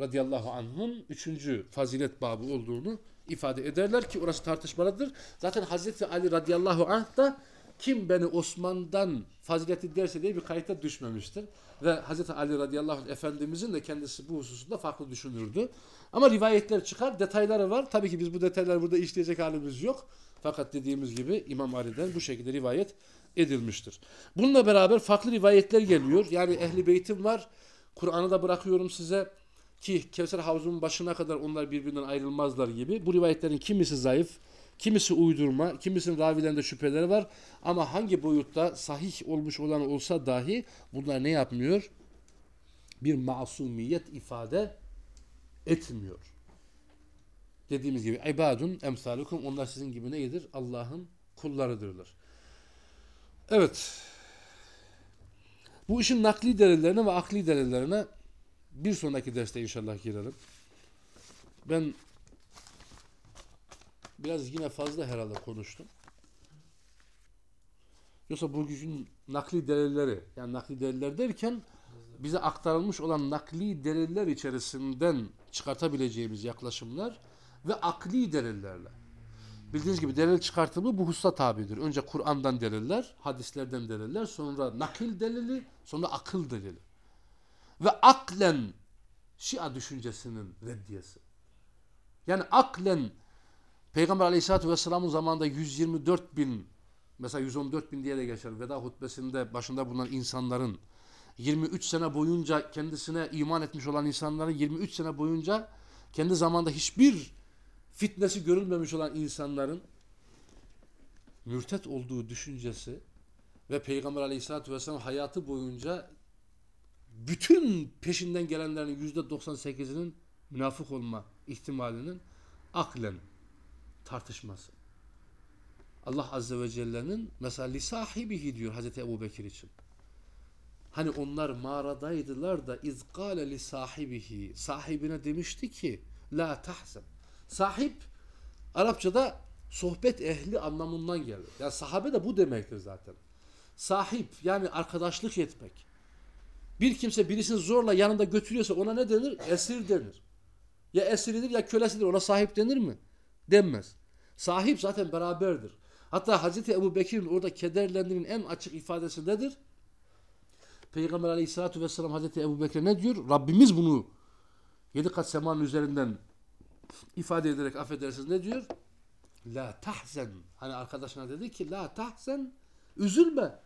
radıyallahu anh'ın üçüncü fazilet babı olduğunu ifade ederler ki orası tartışmalıdır. Zaten Hazreti Ali radıyallahu anh da kim beni Osman'dan faziletli derse diye bir kayıta düşmemiştir. Ve Hazreti Ali radıyallahu anh Efendimizin de kendisi bu hususunda farklı düşünürdü. Ama rivayetler çıkar, detayları var. Tabii ki biz bu detayları burada işleyecek halimiz yok. Fakat dediğimiz gibi İmam Ali'den bu şekilde rivayet edilmiştir. Bununla beraber farklı rivayetler geliyor. Yani ehli beytim var. Kur'an'ı da bırakıyorum size ki Kevser havzunun başına kadar onlar birbirinden ayrılmazlar gibi. Bu rivayetlerin kimisi zayıf, kimisi uydurma, kimisinin ravilerinde şüpheleri var. Ama hangi boyutta sahih olmuş olan olsa dahi bunlar ne yapmıyor? Bir masumiyet ifade etmiyor. Dediğimiz gibi ibadun emsalukum onlar sizin gibi nedir? Allah'ın kullarıdırlar. Evet. Bu işin nakli delillerine ve akli delillerine bir sonraki derste inşallah girelim. Ben biraz yine fazla herhalde konuştum. Yoksa bugün nakli delilleri, yani nakli deliller derken bize aktarılmış olan nakli deliller içerisinden çıkartabileceğimiz yaklaşımlar ve akli delillerle. Bildiğiniz gibi delil çıkartımı bu hususa tabidir. Önce Kur'an'dan deliller, hadislerden deliller, sonra nakil delili, sonra akıl delili ve aklen Şia düşüncesinin reddiyesi. Yani aklen Peygamber Aleyhisselatü Vesselam'ın zamanında 124 bin mesela 114 bin diye de geçer. Veda hutbesinde başında bulunan insanların 23 sene boyunca kendisine iman etmiş olan insanların 23 sene boyunca kendi zamanda hiçbir fitnesi görülmemiş olan insanların mürtet olduğu düşüncesi ve Peygamber Aleyhisselatü Vesselam hayatı boyunca bütün peşinden gelenlerin yüzde 98'inin münafık olma ihtimalinin aklen tartışması. Allah Azze ve Celle'nin mesela li sahibihi diyor Hazreti Ebu Bekir için. Hani onlar mağaradaydılar da izgale li sahibihi sahibine demişti ki la tahzen. Sahip Arapçada sohbet ehli anlamından gelir. Yani sahabe de bu demektir zaten. Sahip yani arkadaşlık etmek. Bir kimse birisini zorla yanında götürüyorsa ona ne denir? Esir denir. Ya esiridir ya kölesidir. Ona sahip denir mi? Denmez. Sahip zaten beraberdir. Hatta Hazreti Ebu Bekir'in orada kederlendiğinin en açık ifadesi nedir? Peygamber aleyhissalatü vesselam Hazreti Ebu Bekir ne diyor? Rabbimiz bunu yedi kat semanın üzerinden ifade ederek affedersiniz ne diyor? La tahzen. Hani arkadaşına dedi ki la tahzen üzülme.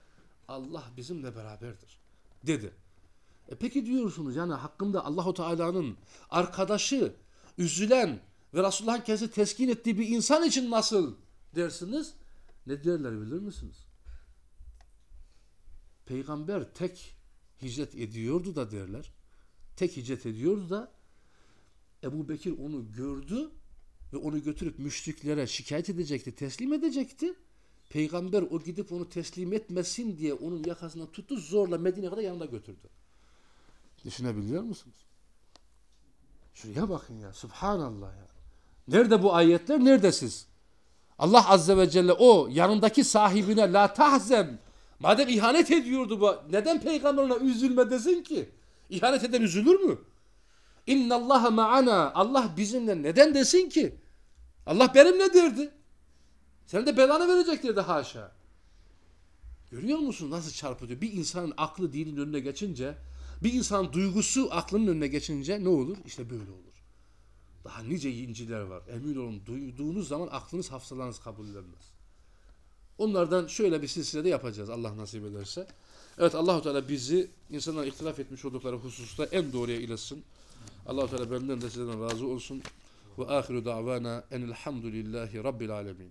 Allah bizimle beraberdir dedi. E peki diyorsunuz yani hakkında Allahu Teala'nın arkadaşı, üzülen ve Resulullah'ın kendisi teskin ettiği bir insan için nasıl dersiniz? Ne derler bilir misiniz? Peygamber tek hicret ediyordu da derler. Tek hicret ediyordu da Ebu Bekir onu gördü ve onu götürüp müşriklere şikayet edecekti, teslim edecekti. Peygamber o gidip onu teslim etmesin diye onun yakasından tuttu zorla Medine'ye kadar yanında götürdü. Düşünebiliyor musunuz? Şuraya bakın ya. Subhanallah ya. Nerede bu ayetler? Nerede siz? Allah Azze ve Celle o yanındaki sahibine la tahzen madem ihanet ediyordu bu neden peygamberine üzülme desin ki? İhanet eden üzülür mü? İnnallaha ma'ana Allah bizimle neden desin ki? Allah benimle derdi. Sen de belanı verecek dedi haşa. Görüyor musun nasıl çarpıtıyor? Bir insanın aklı dinin önüne geçince, bir insanın duygusu aklının önüne geçince ne olur? İşte böyle olur. Daha nice inciler var. Emin olun duyduğunuz zaman aklınız hafızalarınız kabullenmez. Onlardan şöyle bir silsilede yapacağız Allah nasip ederse. Evet Allahu Teala bizi insanlar ihtilaf etmiş oldukları hususta en doğruya iletsin. Allahu Teala benden de sizden razı olsun. Ve ahiru davana enelhamdülillahi rabbil alemin.